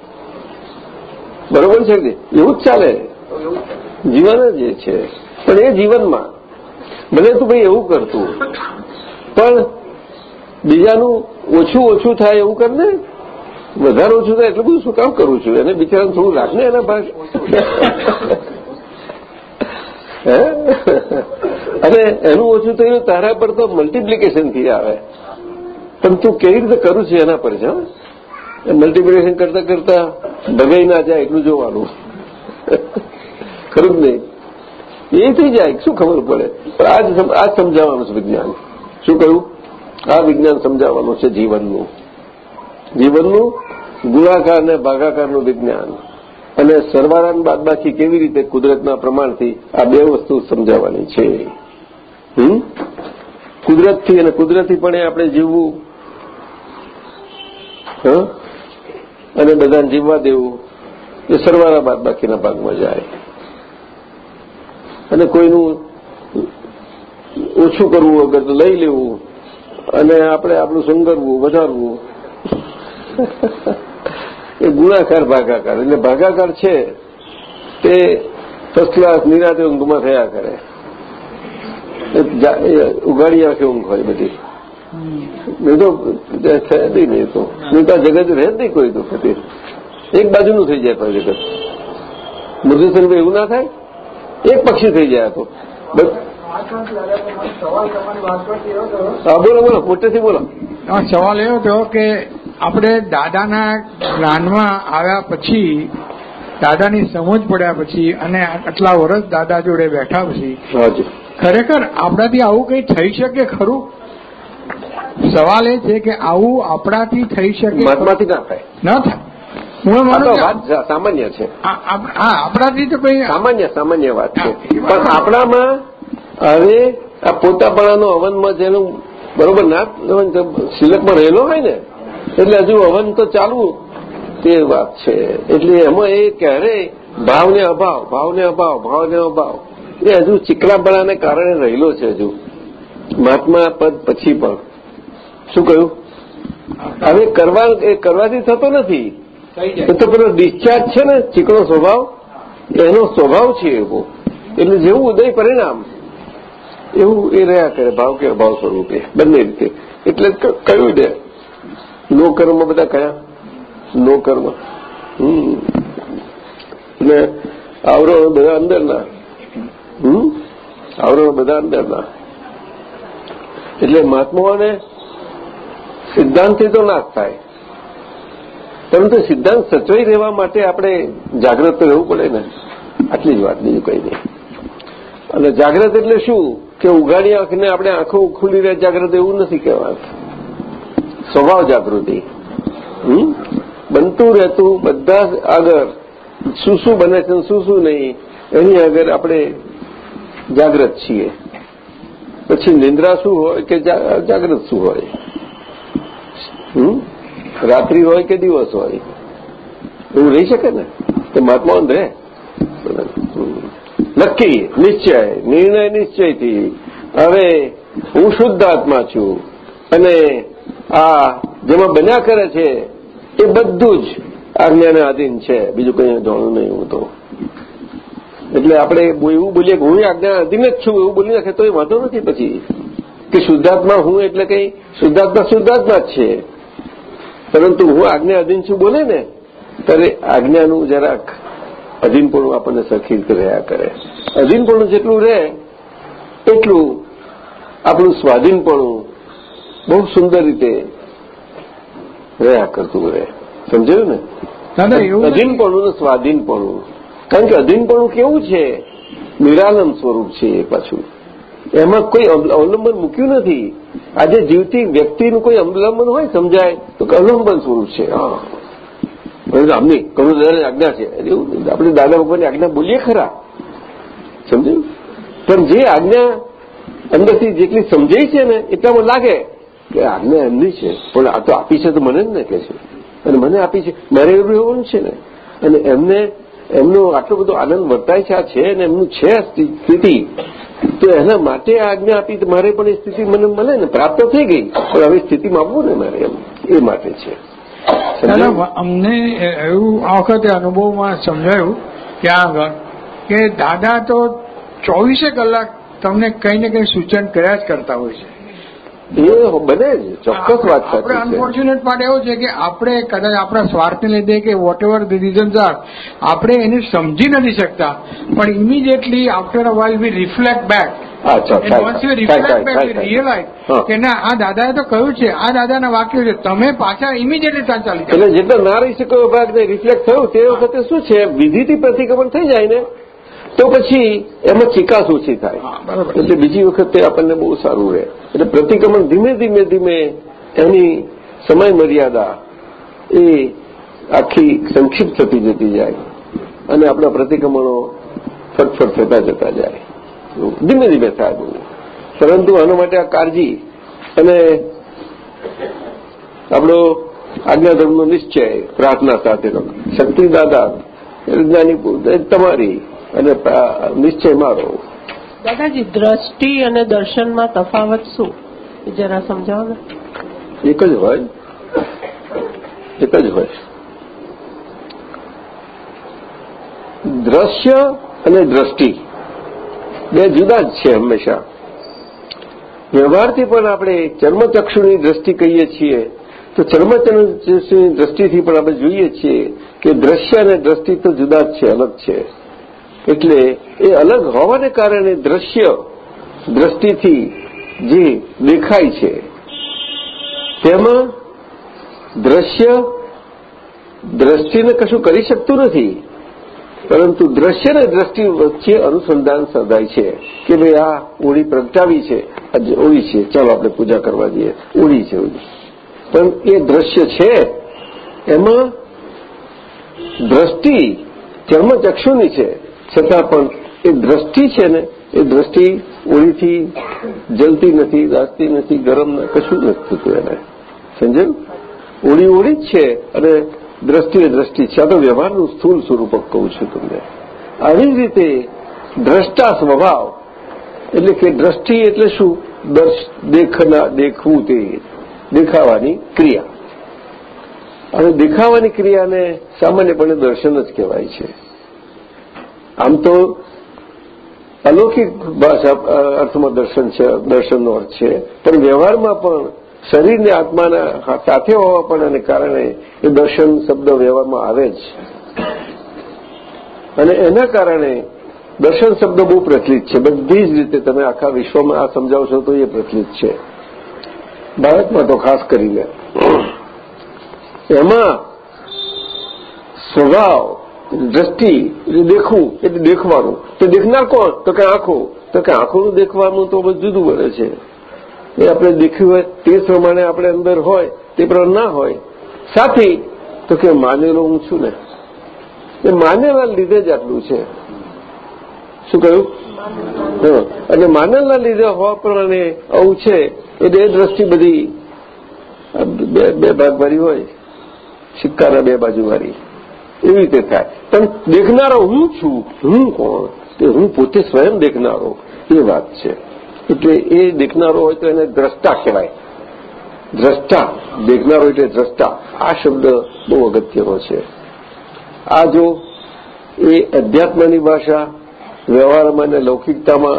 બરોબર છે એવું જ ચાલે. જીવન જ એ છે. પણ એ જીવનમાં ભલે તું ભાઈ એવું કરતું પણ બીજાનું ઓછું ઓછું થાય એવું કર વધારે ઓછું થાય એટલું બધું શું કામ કરું છું? એને બિચારાને થોડું રાખ ને એના ભાગ. અને એનું ઓછું થયું તારા પર તો મલ્ટીપ્લિકેશનથી આવે. પણ તું કેવી રીતે કરું છું એના પર છે મલ્ટીપ્લિકેશન કરતા કરતા ભગાઈ ના જાય એટલું જોવાનું. ખરું જ નહીં? એ થઈ જાય. શું ખબર પડે? આજ સમજાવવાનું છે વિજ્ઞાન. શું કહ્યું? આ વિજ્ઞાન સમજાવવાનું છે જીવનનું. જીવનનું ગુણાકાર અને ભાગાકારનું વિજ્ઞાન. અને સરવાળાન બાદબાકી કેવી રીતે કુદરતના પ્રમાણથી આ બે વસ્તુ સમજાવવાની છે? કુદરતથી અને કુદરતીપણે આપણે જીવવું. અને બધાને જીવવા દેવું. એ સરવાળા બાદબાકીના ભાગમાં જાય. અને કોઈનું ઓછું કરવું વગર લઈ લેવું અને આપણે આપણું સંગરવું, વધારવું. એ ગુણાકાર, ભાગાકાર. એટલે ભાગાકાર છે તે ફર્સ્ટ ક્લાસ નિરાતે ઊંઘમાં થયા કરે. ઉગાડી આખી ઊંઘ હોય બધી. નહીં તો થતી નહીં તો. નહીં તો જગત રહે જ નહીં કોઈ તો એક બાજુનું થઈ જાય પણ જગત. મધુસનભાઈ એવું ના થાય? એક પક્ષી થઈ જાય તો. બોલો બોલો પોતેથી બોલો. સવાલ એવો હતો કે આપણે દાદાના જ્ઞાનમાં આવ્યા પછી દાદાની સમજ પડ્યા પછી અને આટલા વર્ષ દાદા જોડે બેઠા પછી ખરેખર આપણાથી આવું કઈ થઈ શકે ખરું? સવાલ એ છે કે આવું આપણાથી થઈ શકે મહાત્માથી ના થાય. ના થાય. હું માનું વાત સામાન્ય છે. હા આપણાથી તો કઈ સામાન્ય સામાન્ય વાત છે. પણ આપણામાં હવે આ પોતાપણાનો હવનમાં જેનું બરોબર ના સિલકમાં રહેલો હોય ને એટલે હજુ હવન તો ચાલવું તે વાત છે. એટલે એમાં એ ક્યારે ભાવને અભાવ ભાવને અભાવ ભાવને અભાવ એ હજુ ચીકણાપણાને કારણે રહેલો છે હજુ. મહાત્મા પદ પછી પણ. શું કહ્યું? હવે કરવા એ કરવાથી થતો નથી. એ તો પેલો ડિસ્ચાર્જ છે ને, ચીકણો સ્વભાવ, એનો સ્વભાવ છે એવો એટલે જેવું ઉદય પરિણામ, એવું એ રહ્યા કરે ભાવ કે અભાવ સ્વરૂપે, બંને રીતે. એટલે કયું દે? નો કર્મ બધા કયા? નો કર્મ હમ. એટલે આવરણ બધા અંદરના. હમ? આવરણ બધા અંદરના. એટલે મહાત્માઓને સિદ્ધાંતથી તો નાશ થાય. પરંતુ સિદ્ધાંત સચવાઈ રહેવા માટે આપણે જાગ્રત તો રહેવું પડે ને. આટલી જ વાત, બીજું કંઈ નહીં. અને જાગ્રત એટલે શું? કે ઉઘાડી આંખને આપણે આંખો ખુલી રહે, જાગ્રત એવું નથી કહેવાતું સ્વભાવ જાગૃતિ? બનતું રહેતું બધા આગળ શું શું બને છે શું શું નહીં, એની આગળ આપણે જાગ્રત છીએ. પછી નિંદ્રા શું હોય કે જાગ્રત શું હોય? રાત્રિ હોય કે દિવસ હોય? એવું રહી શકે ને? તે મહાત્માઓ રહે? નક્કી નિશ્ચય, નિર્ણય નિશ્ચયથી. હવે હું શુદ્ધ આત્મા છું. અને આ જેમાં બન્યા કરે છે, એ બધું જ આજ્ઞાને આધીન છે. બીજું કંઈ જાણું નહીં હું તો. એટલે આપણે એવું બોલીએ કે હું આજ્ઞા અધીન જ છું, એવું બોલી નાખે તો એ વાંધો નથી પછી. કે શુદ્ધાત્મા હું એટલે કંઈ શુદ્ધાત્મા શુદ્ધાત્મા જ છે. પરંતુ હું આજ્ઞા અધીન છું બોલે ને ત્યારે આજ્ઞાનું જરાક અધીનપણું આપણને સરખી રહ્યા કરે. અધીનપણું જેટલું રહે એટલું આપણું સ્વાધીનપણું બહુ સુંદર રીતે રહ્યા કરતું રહે. સમજાયું ને. અધીનપણું ને સ્વાધીનપણું. કારણ કે અધીનપણું કેવું છે? નિરાલમ સ્વરૂપ છે એ પાછું. એમાં કોઈ અવ- અવલંબન મૂક્યું નથી. આજે જીવતી વ્યક્તિનું કોઈ અવલંબન હોય, સમજાય, તો અવલંબન સ્વરૂપ છે. હા. હવે આમની કરું દાદાની આજ્ઞા છે. એવું આપણે દાદા ભગવાનની આજ્ઞા બોલીએ ખરા. સમજ્યું? પણ જે આજ્ઞા અંદરથી જેટલી સમજાઈ છે ને, એટલામાં લાગે કે આજ્ઞા એમની છે. પણ આ તો આપી છે તો મને જ ને કે છે. અને મને આપી છે. મારે એવું રહેવાનું છે ને. અને એમને, એમનો આટલો બધો આનંદ વર્તાય છે, આ છે અને એમનું છે સ્થિતિ. તો એના માટે આજ્ઞા આપી મારે પણ એ સ્થિતિ મને મળે ને, પ્રાપ્ત થઈ ગઈ, પણ હવે સ્થિતિમાં આવવું ને મારે એમ, એ માટે છે? અમને એવું આ વખતે અનુભવમાં સમજાયું ત્યાં આગળ કે દાદા તો ચોવીસે કલાક તમને કંઈ ને કંઈ સૂચન કર્યા જ કરતા હોય છે એ બને જ ચોક્કસ વાત સાચી છે. અનફોર્ચ્યુનેટ પાર્ટ એવો છે કે આપણે કદાચ આપણા સ્વાર્થને લીધે કે whatever the reasons are આપણે એને સમજી નથી શકતા. પણ immediately after a while we reflect back. કે ના આ દાદાએ તો કહ્યું છે આ દાદાના વાક્યો છે તમે પાછા ઇમિડિયેટલી ત્યાં ચાલી એટલે જેટલો ના રહી શકો ભાગ રિફ્લેક્ટ થયું તે વખતે શું છે? વિધિથી પ્રતિક્રમણ થઈ જાય ને? તો પછી એમાં ચિકાસ ઓછી થાય. બરાબર. એટલે બીજી વખતે આપણને બહુ સારું રહે. એટલે પ્રતિક્રમણ ધીમે ધીમે ધીમે એની સમય મર્યાદા એ આખી સંક્ષિપ્ત થતી જતી જાય અને આપણા પ્રતિક્રમણો ફટફટ થતા જતા જાય. ધીમે ધીમે થાય બધું પરંતુ આના માટે આ કાળજી અને આપણો આજ્ઞાધર્મનો નિશ્ચય પ્રાર્થના સાથેનો શક્તિ દાદા જ્ઞાની તમારી અને નિશ્ચય મારો. દાદાજી દ્રષ્ટિ અને દર્શનમાં તફાવત શું? જરા સમજાવો ને. એક જ હોય. એક જ હોય. દ્રશ્ય અને દ્રષ્ટિ. બે જુદા જ છે હંમેશા. વ્યવહારથી પણ આપણે ચર્મચક્ષુની દ્રષ્ટિ કહીએ છીએ તો ચર્મચક્ષુની દ્રષ્ટિથી પણ આપણે જોઈએ છીએ કે દ્રશ્ય અને દ્રષ્ટિ તો જુદા જ છે અલગ છે. એટલે એ અલગ હોવાને કારણે દ્રશ્ય દ્રષ્ટિથી જે દેખાય છે, તેમાં દ્રશ્ય દ્રષ્ટિને કશું કરી શકતું નથી. પરંતુ દ્રશ્ય અને દ્રષ્ટિ વચ્ચે અનુસંધાન સર્જાય છે કે ભાઈ આ ઓળી પ્રગટાવી છે આજે ઉડી છે, ચાલો આપણે પૂજા કરવા જઈએ. ઓળી છે ઓળી. પણ એ દ્રશ્ય છે, એમાં દ્રષ્ટિ ચર્મચક્ષુની છે. છતાં પણ એ દ્રષ્ટિ છે ને, એ દ્રષ્ટિ ઓળીથી જલતી નથી દાસતી નથી, ગરમ કશું નથી થતું એને. સમજાયું ઓળી ઓળી જ છે અને દ્રષ્ટિ એ દ્રષ્ટિ છે. આ તો વ્યવહારનું સ્થૂલ સ્વરૂપ કહું છું તમને. આવી જ રીતે દ્રષ્ટા સ્વભાવ એટલે કે દ્રષ્ટિ એટલે શું? દેખના, દેખવું તે. દેખાવાની ક્રિયા. અને દેખાવાની ક્રિયાને સામાન્યપણે દર્શન જ કહેવાય છે. આમ તો અલૌકિક ભાષા અર્થમાં દર્શન છે, દર્શનનો અર્થ છે. પણ વ્યવહારમાં પણ શરીરને આત્માના સાથે હોવા પણ એને કારણે એ દર્શન શબ્દ વ્યવહારમાં આવે જ. અને એના કારણે દર્શન શબ્દ બહુ પ્રચલિત છે. બધી જ રીતે તમે આખા વિશ્વમાં આ સમજાવશો તો એ પ્રચલિત છે. ભારતમાં તો ખાસ કરીને. એમાં સ્વભાવ દ્રષ્ટિ એટલે દેખવું એટલે દેખવાનું. તો દેખનાર કોણ? તો કે આંખો. તો કે આંખોનું દેખવાનું તો બધું જુદું બને છે. એ આપણે દેખ્યું હોય તે પ્રમાણે આપણે અંદર હોય તે પ્રમાણે ના હોય. સાથે તો કે માનેલો હું છું ને. એ માનેલા લીધે જ આટલું છે. શું કહ્યું? અને માનેલા લીધે હોવા પ્રમાણે આવું છે. એટલે એ દ્રષ્ટિ બધી બે બે ભરી હોય. સિક્કાના બે બાજુવાળી. એવી રીતે થાય? પણ દેખનારો હું છું, હું કોણ? તે હું પોતે સ્વયં દેખનારો, એ વાત છે. એટલે એ દેખનારો હોય તો એને દ્રષ્ટા કહેવાય. દ્રષ્ટા, દેખનારો એટલે દ્રષ્ટા. આ શબ્દ બહુ અગત્યનો છે. આ જો એ અધ્યાત્મની ભાષા વ્યવહારમાં અને લૌકિકતામાં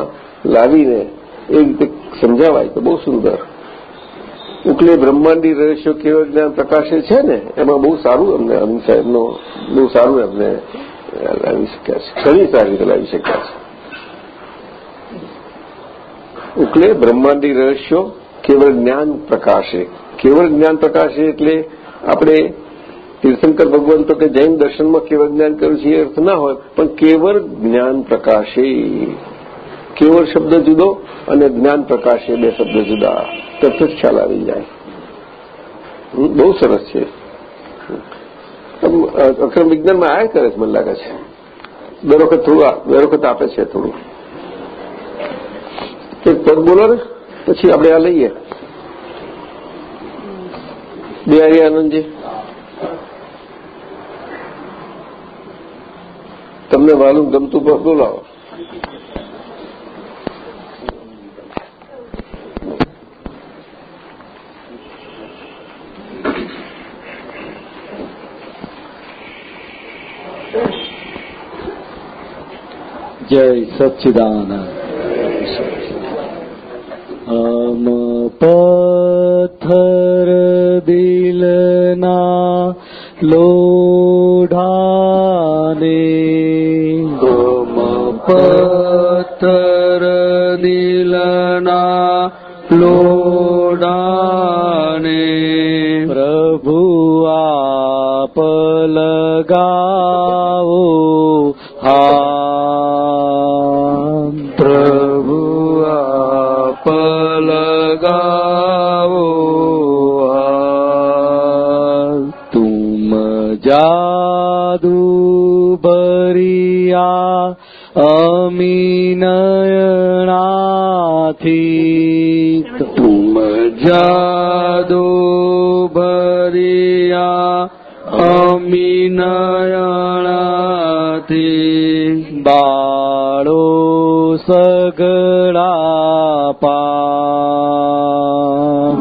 લાવીને એ રીતે સમજાવાય તો બહુ સુંદર. ઉકલે બ્રહ્માંડી રહસ્યો કેવળ જ્ઞાન પ્રકાશે છે ને, એમાં બહુ સારું અમને સાહેબનો, બહુ સારું એમને લાવી શક્યા છે. ઘણી સારી લાવી શક્યા છે. ઉકલે બ્રહ્માંડી રહસ્યો કેવળ જ્ઞાન પ્રકાશે. કેવળ જ્ઞાન પ્રકાશે એટલે આપણે તીર્થંકર ભગવાન તો કે જૈન દર્શનમાં કેવળ જ્ઞાન કર્યું છે એ અર્થ ના હોય, પણ કેવળ જ્ઞાન પ્રકાશે. કેવળ શબ્દ જુદો અને જ્ઞાન પ્રકાશે બે શબ્દ જુદા. તરત જ ખ્યાલ આવી જાય. બહુ સરસ છે. અક્રમ વિજ્ઞાનમાં આયા કરે છે, મને લાગે છે. દર વખત થોડું દર વખત આપે છે થોડું. એક પદ બોલો ને, પછી આપણે આ લઈએ. બિહારી આનંદજી. તમને માલુમ ગમતું પર બોલાવો. જય સચ્ચિદાનંદ અમ પથ્થર દિલના લોઢાને અમ પથ્થર દિલના લોઢાને પ્રભુ આપ લગાવો હા જાદુ બરિયા અમીનયણાથી તુમ જાદુ ભરિયા અમીનયણાથી બાળો સગડા પા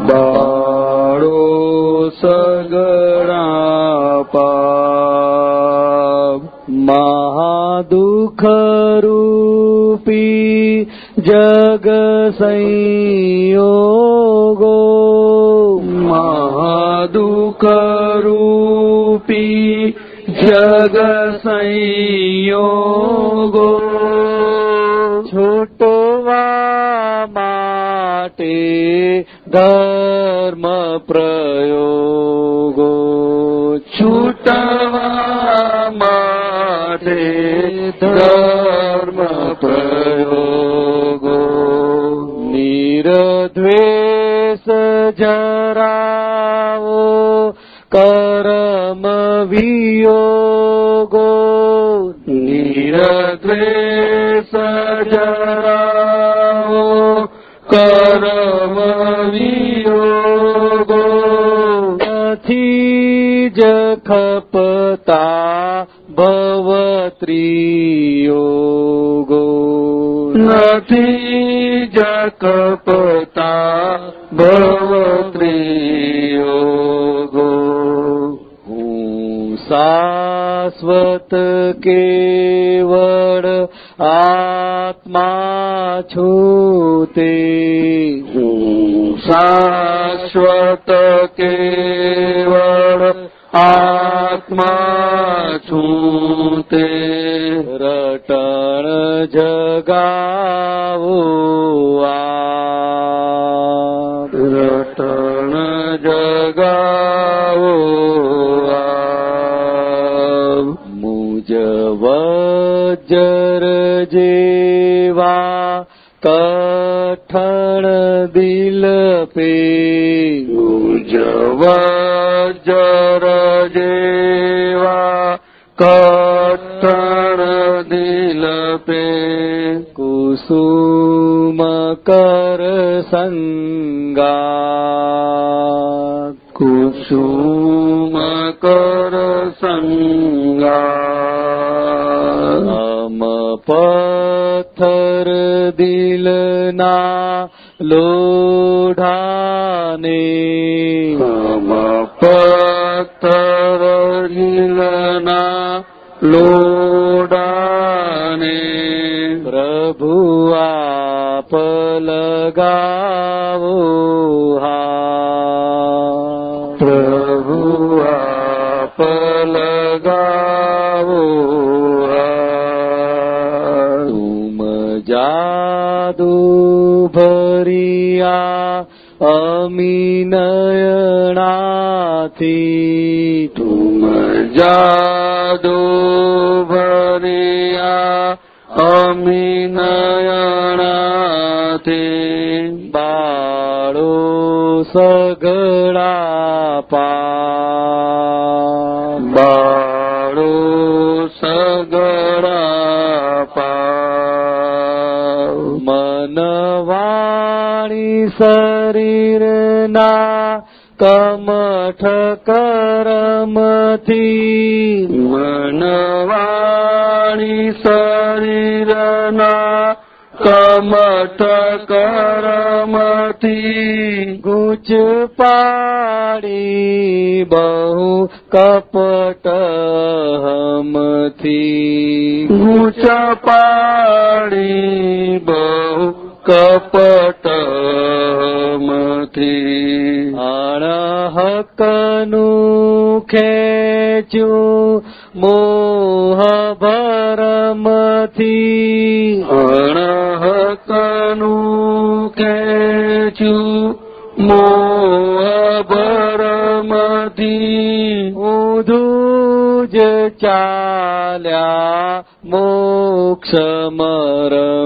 બાળો સગડા પા जग મહાદુઃખ રૂપી જગ સંયોગો છૂટવા માટે ધર્મ પ્રયોગો છૂટવા માટે ધર્મ પ્રયોગો. નિરદ્વેષ જરાવો કરમ વિયોગો. નિરદ્વેષ જરાવો કરમ વિયોગો. નથી જ ખપતા ભવત્રિયોગો નથી જ કપતા ભવત્રિયોગો હું શાશ્વત કેવળ આત્મા છું તે હું શાશ્વત કેવળ આત્મા છું તે રટણ જગાવો રટણ જગાવો મુજ વજ્ર જેવા કઠણ દિલ પે મુજ વજ્ર જેવા કઠણ દિલ પે કુસુમ કર સંગા કુસુમ કર સંગા અમ પથર દિલના લોઢાને દિલના લોડાને પ્રભુ આપ લગાવો હા પ્રભુ આપ લગાવો હા તુમ જાદુ ભરિયા અમીનયણાથી તુમ જાદુ ભરિયા અમીનયણાથી બાળો સગડા પા બાળો સગડા પા મનવાણી શરીરના કમઠ કરમથી મનવાણી શરીરના કમઠ કરમથી ગુજ પાડી બહુ કપટ હમથી ગુચ પાડી બહુ કપટ મથી અણહકનું ખેચું મોહ ભરમથી અણહકનું ખેચું મોહ ભરમથી ઊંધું જ ચાલ્યા મોક્ષ મરમથી.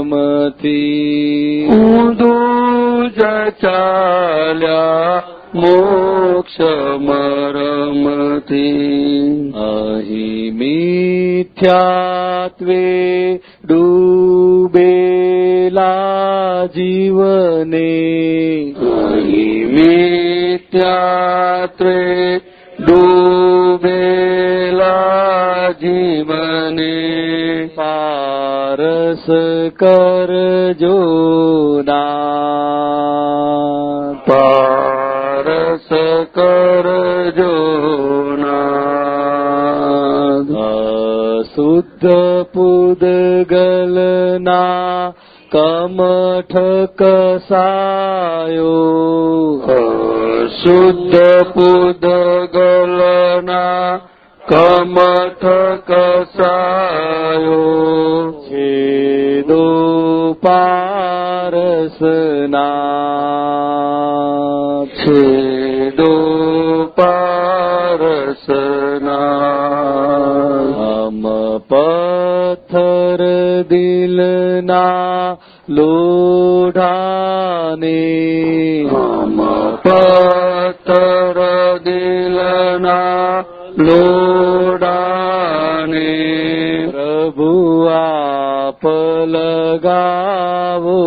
ઊંધું જ ચાલ્યા મોક્ષ મરમથી અહીં મિથ્યાત્વે ડૂબેલા જીવને અહીં મિથ્યાત્વે ડૂબેલા જીવને પારસ કરજો ના પારસ કરજો ના શુદ્ધ પુદગલના કમઠ કસાયો શુદ્ધ પુદગલના કમઠ કસાયો છેદો પારસના છેદો પારસના હમ પથ્થર દિલના લોઢાને હમ પથ્થર દિલના લોડાને પ્રભુ આપ લગાવો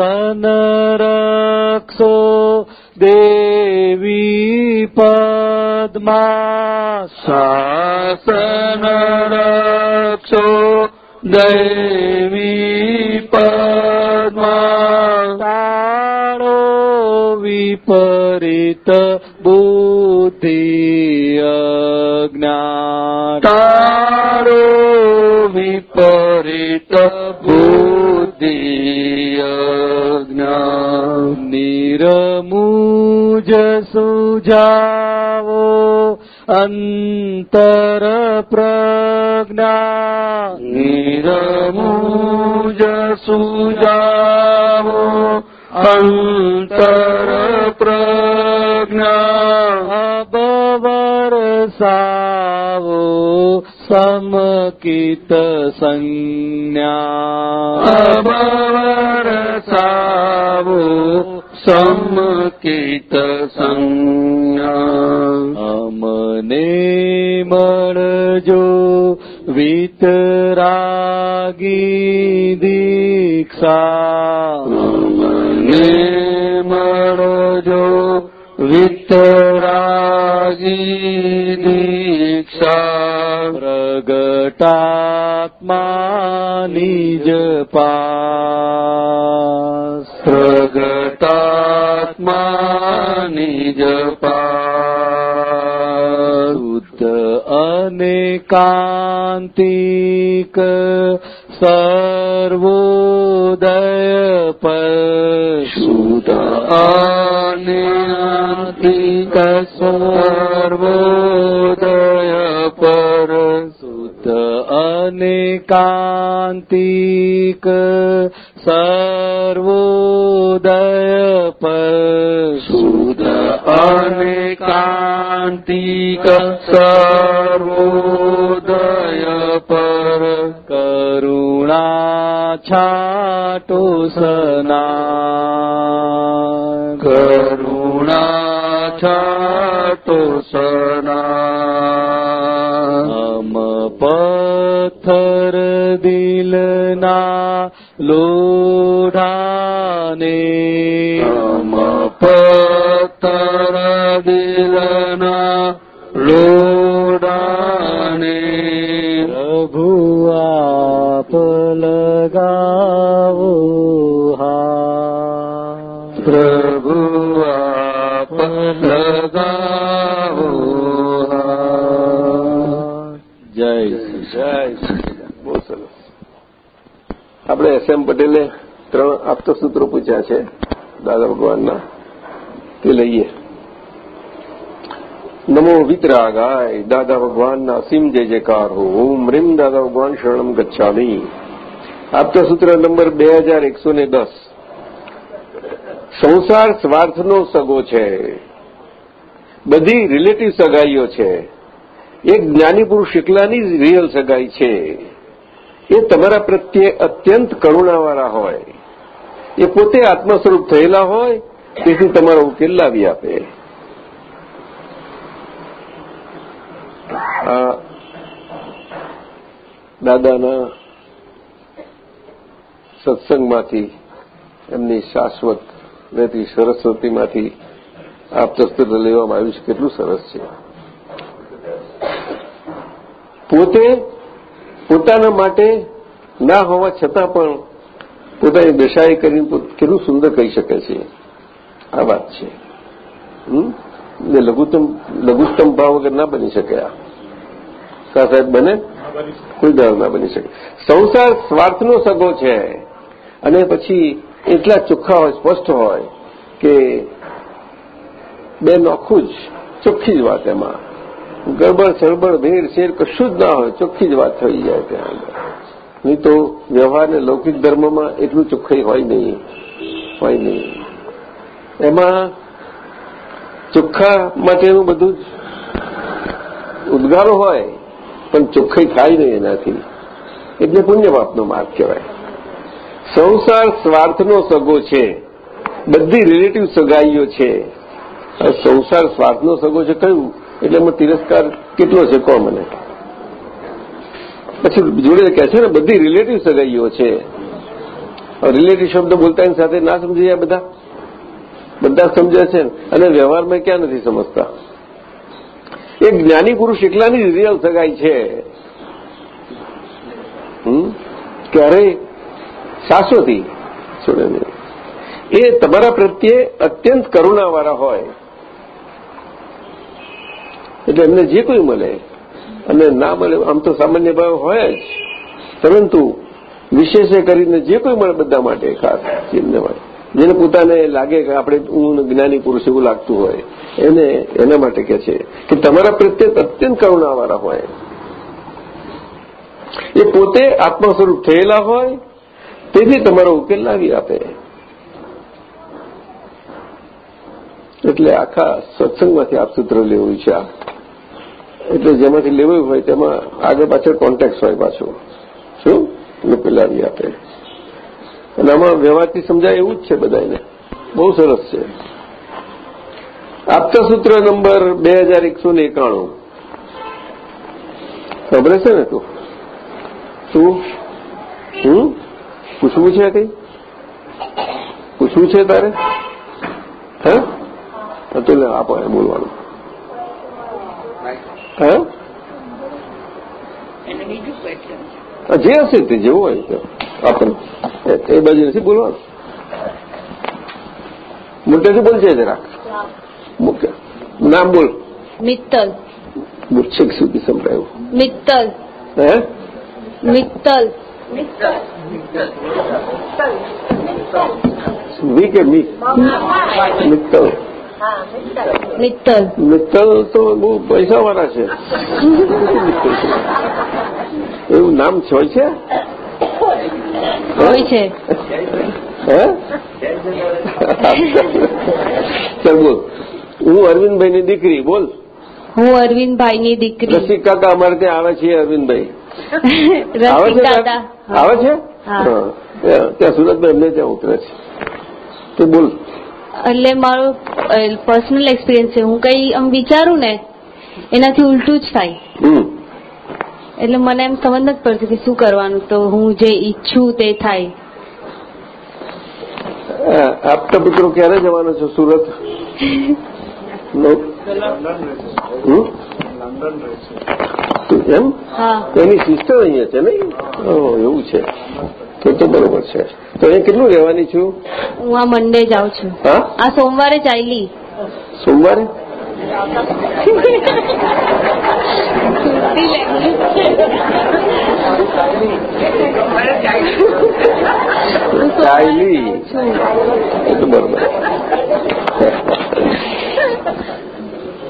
શાસન રક્ષો દેવી પદ્મા શાસન રક્ષો દૈવી નિરમુજ સુજાવો અંતર પ્રજ્ઞા. નિરમુજ સુજાવો અંતર પ્રજ્ઞા. અબવર સાવો સમકિત સંજ્ઞા. અબવર સાવો સમકિત સંજ્ઞા અમને મળજો વિતરાગી દીક્ષા અમને મળજો વિતરાગી દીક્ષા પ્રગટાત્મા નિજ પાસ પ્રગટાત્મા નિજ પાસ અને કાંતિક સર્વોદય પર શુદ્ધ અને કાંતિક સર્વોદય પર શુદ્ધ અને કાંતિક સર્વોદય પર શુદ્ધ અને કાંતિક સર્વોદય પર કરુણા છાટો સના કરુણા છાટો સના પથ્થર દિલના લોઢાને અમ પત્તર દિલના લોઢાને પ્રભુ આપ લગાવો હા પ્રભુ આપ લગાવો જય જય આપણે એસ એમ પટેલે ત્રણ આપતસૂત્રો પૂછ્યા છે. દાદા ભગવાનના. તે લઈએ. નમો વિતરાગાય, દાદા ભગવાનના અસીમ જય જયકાર હો. ઓમ રીમ, દાદા ભગવાન શરણમ ગચ્છામી. આપતસૂત્ર નંબર બે હજાર એકસો ને દસ. સંસાર સ્વાર્થનો સગો છે. બધી રિલેટિવ સગાઈઓ છે. એક જ્ઞાની પુરુષ એકલાની જ રિયલ સગાઈ છે. એ તમારા પ્રત્યે અત્યંત કરુણાવાળા હોય. એ પોતે આત્મા સ્વરૂપ થયેલા હોય, તેથી તમારો ઉકેલ લાવી આપે. આ દાદાના સત્સંગમાંથી એમની શાશ્વત રહેતી સરસ્વતીમાંથી આ પુસ્તક લેવામાં આવ્યું છે. કેટલું સરસ છે. પોતે પોતાના માટે ના હોવા છતાં પણ પોતાની દશાએ કરીને કેટલું સુંદર કહી શકે છે. આ વાત છે? ને લઘુત્તમ લઘુત્તમ ભાવ વગર ના બની શકે આ. સાહેબ બને? કોઈ દર ના બની શકે. સંસાર સ્વાર્થનો સગો છે. અને પછી એટલા ચોખ્ખા હોય, સ્પષ્ટ હોય કે બે નોખું જ ચોખ્ખી જ વાત એમાં. ગડબડ સળબડ ભેર શેર કશું જ ના હોય, ચોખ્ખી જ વાત થઈ જાય ત્યાં નહીં તો વ્યવહારને લૌકિક ધર્મમાં એટલું ચોખ્ખાઈ હોય નહીં હોય નહીં. એમાં ચોખ્ખા માટેનું બધું જ ઉદ્ગારો હોય, પણ ચોખ્ખાઈ થાય નહીં એનાથી. એટલે પુણ્ય પાપનો માર્ગ કહેવાય. સંસાર સ્વાર્થનો સગો છે, બધી રિલેટિવ સગાઈઓ છે. સંસાર સ્વાર્થનો સગો છે, કયું? એટલે એમાં તિરસ્કાર કેટલો છે કહો મને? પછી જોડે કહે છે ને, બધી રિલેટિવ સગાઈઓ છે. રિલેટિવ શબ્દ બોલતાની સાથે ના સમજી બધા? બધા સમજે છે અને વ્યવહારમાં ક્યાં નથી સમજતા? એક જ્ઞાની પુરુષ એકલાની રિયલ સગાઈ છે. હમ? ક્યારે? શાશ્વતી છોડે એ તમારા પ્રત્યે અત્યંત કરુણાવાળા હોય. એટલે એમને જે કોઈ મળે, અને ના મળે, આમ તો સામાન્ય ભાવ હોય જ. પરંતુ વિશેષે કરીને જે કોઈ મળે બધા માટે ખાસ એમને માટે જેને પોતાને લાગે કે આપણે હું જ્ઞાની પુરુષ એવું લાગતું હોય, એને, એના માટે કે છે કે તમારા પ્રત્યે અત્યંત કરુણાવાળા હોય. એ પોતે આત્મા સ્વરૂપ થયેલા હોય, તેથી તમારો ઉકેલ લાવી આપે. એટલે આખા સત્સંગમાંથી આપ સૂત્ર લેવું છે આ. એટલે જેમાંથી લેવું હોય તેમાં આગળ પાછળ કોન્ટેક્ટ હોય પાછું. શું? એટલે પેલાવી આપે. અને આમાં વ્યવહારથી સમજાય એવું જ છે બધાને બહુ સરસ છે. આપતા સૂત્ર નંબર બે હજાર એકસો ને એકાણું. ખબર છે ને તું? શું? હમ? પૂછવું છે કઈ? પૂછવું છે તારે? હે? હા, તો લે આપો એ બોલવાનું. હે? હા, જે હશે તે જેવું હોય તે આપણને એ- એ બાજુ નથી બોલવાનું. મોટેથી બોલજે જરાક મુકે. નામ બોલ. મિત્તલ. છેક સુધી સંભળાયું. મિત્તલ. હે? મિત્તલ. વી કે મી? મિત્તલ. મિત્તલ. મિત્તલ તો બહુ પૈસા વાળા છે. એવું નામ હોય છે? હોય છે. ચાલ બોલ. હું અરવિંદભાઈની દીકરી બોલ. હું અરવિંદભાઈની દીકરી. રસિક કાકા અમારે ત્યાં આવે છે અરવિંદભાઈ. આવે છે આવે છે. ત્યાં સુરતભાઈ સુરતમાં એમને ત્યાં ઉતરે છે. તો બોલ. એટલે મારો પર્સનલ એક્સપિરિયન્સ છે. હું કઈ આમ વિચારું ને એનાથી ઉલટું જ થાય. હમ. એટલે મને એમ સમજ નથી પડતી કે શું કરવાનું. તો હું જે ઈચ્છું તે થાય. આપતા પુત્રો ક્યારે જવાનો છો? સુરત? હમ? એમ? હા. એની સિસ્ટર અહીંયા છે નહીં એવું છે. તો તો બરોબર છે. તો અહીંયા કેટલું રહેવાની છું? હું આ મંડે જાઉં છું. હા? આ સોમવારે ચાલી. સોમવારે? ચાલી. તો બરોબર.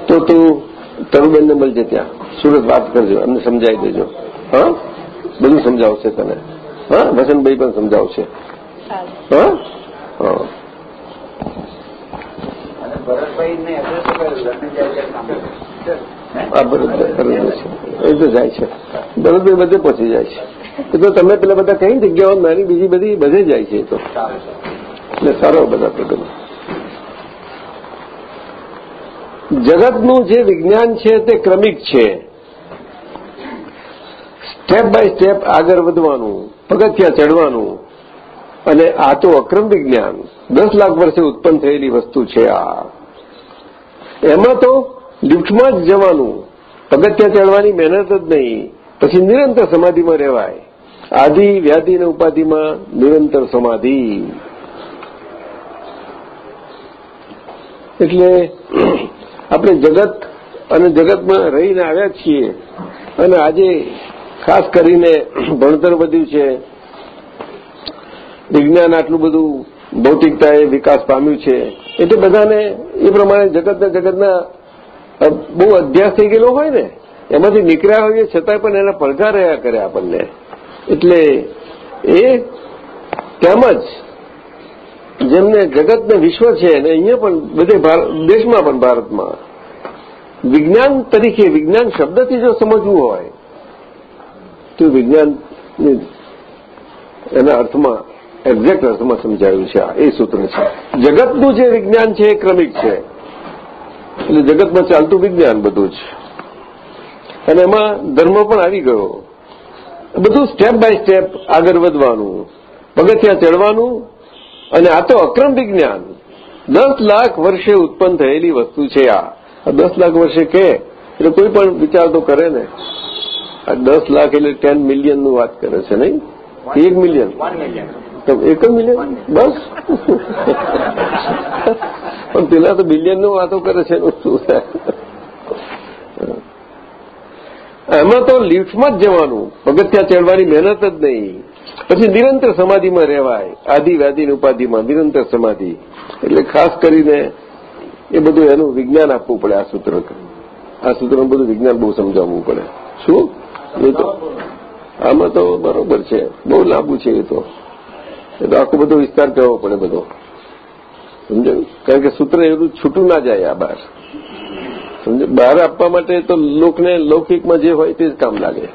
તો તું તરુબેનને મળજે ત્યાં. સુરત વાત કરજો અમને સમજાવી દેજો. હા? બધું સમજાવશે તને. હા વસંતભાઈ પણ સમજાવશે. હા? હા. જાય છે ભરતભાઈ ભરતભાઈ એ તો જાય છે. ભરતભાઈ બધે પહોંચી જાય છે. એ તો તમે પેલા બધા કઈ જગ્યાઓ નાની બીજી બધી બધે જાય છે એ તો. એટલે સારો બધા પ્રગમ જગતનું જે વિજ્ઞાન છે તે ક્રમિક છે. સ્ટેપ બાય સ્ટેપ આગળ વધવાનું. પગથિયા ચડવાનું અને આ તો અક્રમ વિજ્ઞાન. દસ લાખ વર્ષે ઉત્પન્ન થયેલી વસ્તુ છે આ. એમાં તો લિફ્ટમાં જ જવાનું. પગથિયા ચડવાની મહેનત જ નહીં. પછી નિરંતર સમાધિમાં રહેવાય. આદિ વ્યાધિ અને ઉપાધિમાં નિરંતર સમાધિ. એટલે આપણે જગત અને જગતમાં રહીને આવ્યા છીએ. અને આજે ખાસ કરીને ભણતર વધ્યું છે, વિજ્ઞાન આટલું બધું ભૌતિકતાએ વિકાસ પામ્યું છે, એટલે બધાને એ પ્રમાણે જગતના જગતના બહુ અભ્યાસ થઈ ગયેલો હોય ને, એમાંથી નીકળ્યા હોઈએ છતાંય પણ એના પડઘા રહ્યા કરે આપણને. એટલે એ તેમજ જેમને જગતને વિશ્વ છે અને અહીંયા પણ બધે દેશમાં પણ ભારતમાં, વિજ્ઞાન તરીકે વિજ્ઞાન શબ્દથી જો સમજવું હોય તો વિજ્ઞાન એના અર્થમાં એક્ઝેક્ટ અર્થમાં સમજાયું છે એ સૂત્ર છે. જગતનું જે વિજ્ઞાન છે એ ક્રમિક છે. એટલે જગતમાં ચાલતું વિજ્ઞાન બધું જ. અને એમાં ધર્મ પણ આવી ગયો. બધું સ્ટેપ બાય સ્ટેપ આગળ વધવાનું. પગથિયાં ચડવાનું અને આ તો અક્રમ વિજ્ઞાન. દસ લાખ વર્ષે ઉત્પન્ન થયેલી વસ્તુ છે આ દસ લાખ વર્ષે કે? એટલે કોઈ પણ વિચાર તો કરે ને. આ દસ લાખ એટલે ટેન મિલિયનનું વાત કરે છે નહીં? એક મિલિયન તો એક જ મિલિયન બસ? પણ પેલા તો બિલિયનનું વાતો કરે છે એનું શું એમાં તો લિફ્ટમાં જ જવાનું. પગથિયા ચડવાની મહેનત જ નહીં. પછી નિરંતર સમાધિમાં રહેવાય. આદિ વ્યાધિ ને ઉપાધિમાં. નિરંતર સમાધિ. એટલે ખાસ કરીને એ બધું એનું વિજ્ઞાન આપવું પડે આ સૂત્ર આ સૂત્રનું બધું વિજ્ઞાન બહુ સમજાવવું પડે. શું? નહીં તો આમાં તો બરોબર છે. બહુ લાંબુ છે એ તો. એ તો આખો બધો વિસ્તાર કરવો પડે બધો. સમજાયું કારણ કે સૂત્ર એવું છૂટું ના જાય આ બહાર. સમજો? બહાર આપવા માટે તો લોકને લૌકિકમાં જે હોય તે જ કામ લાગે.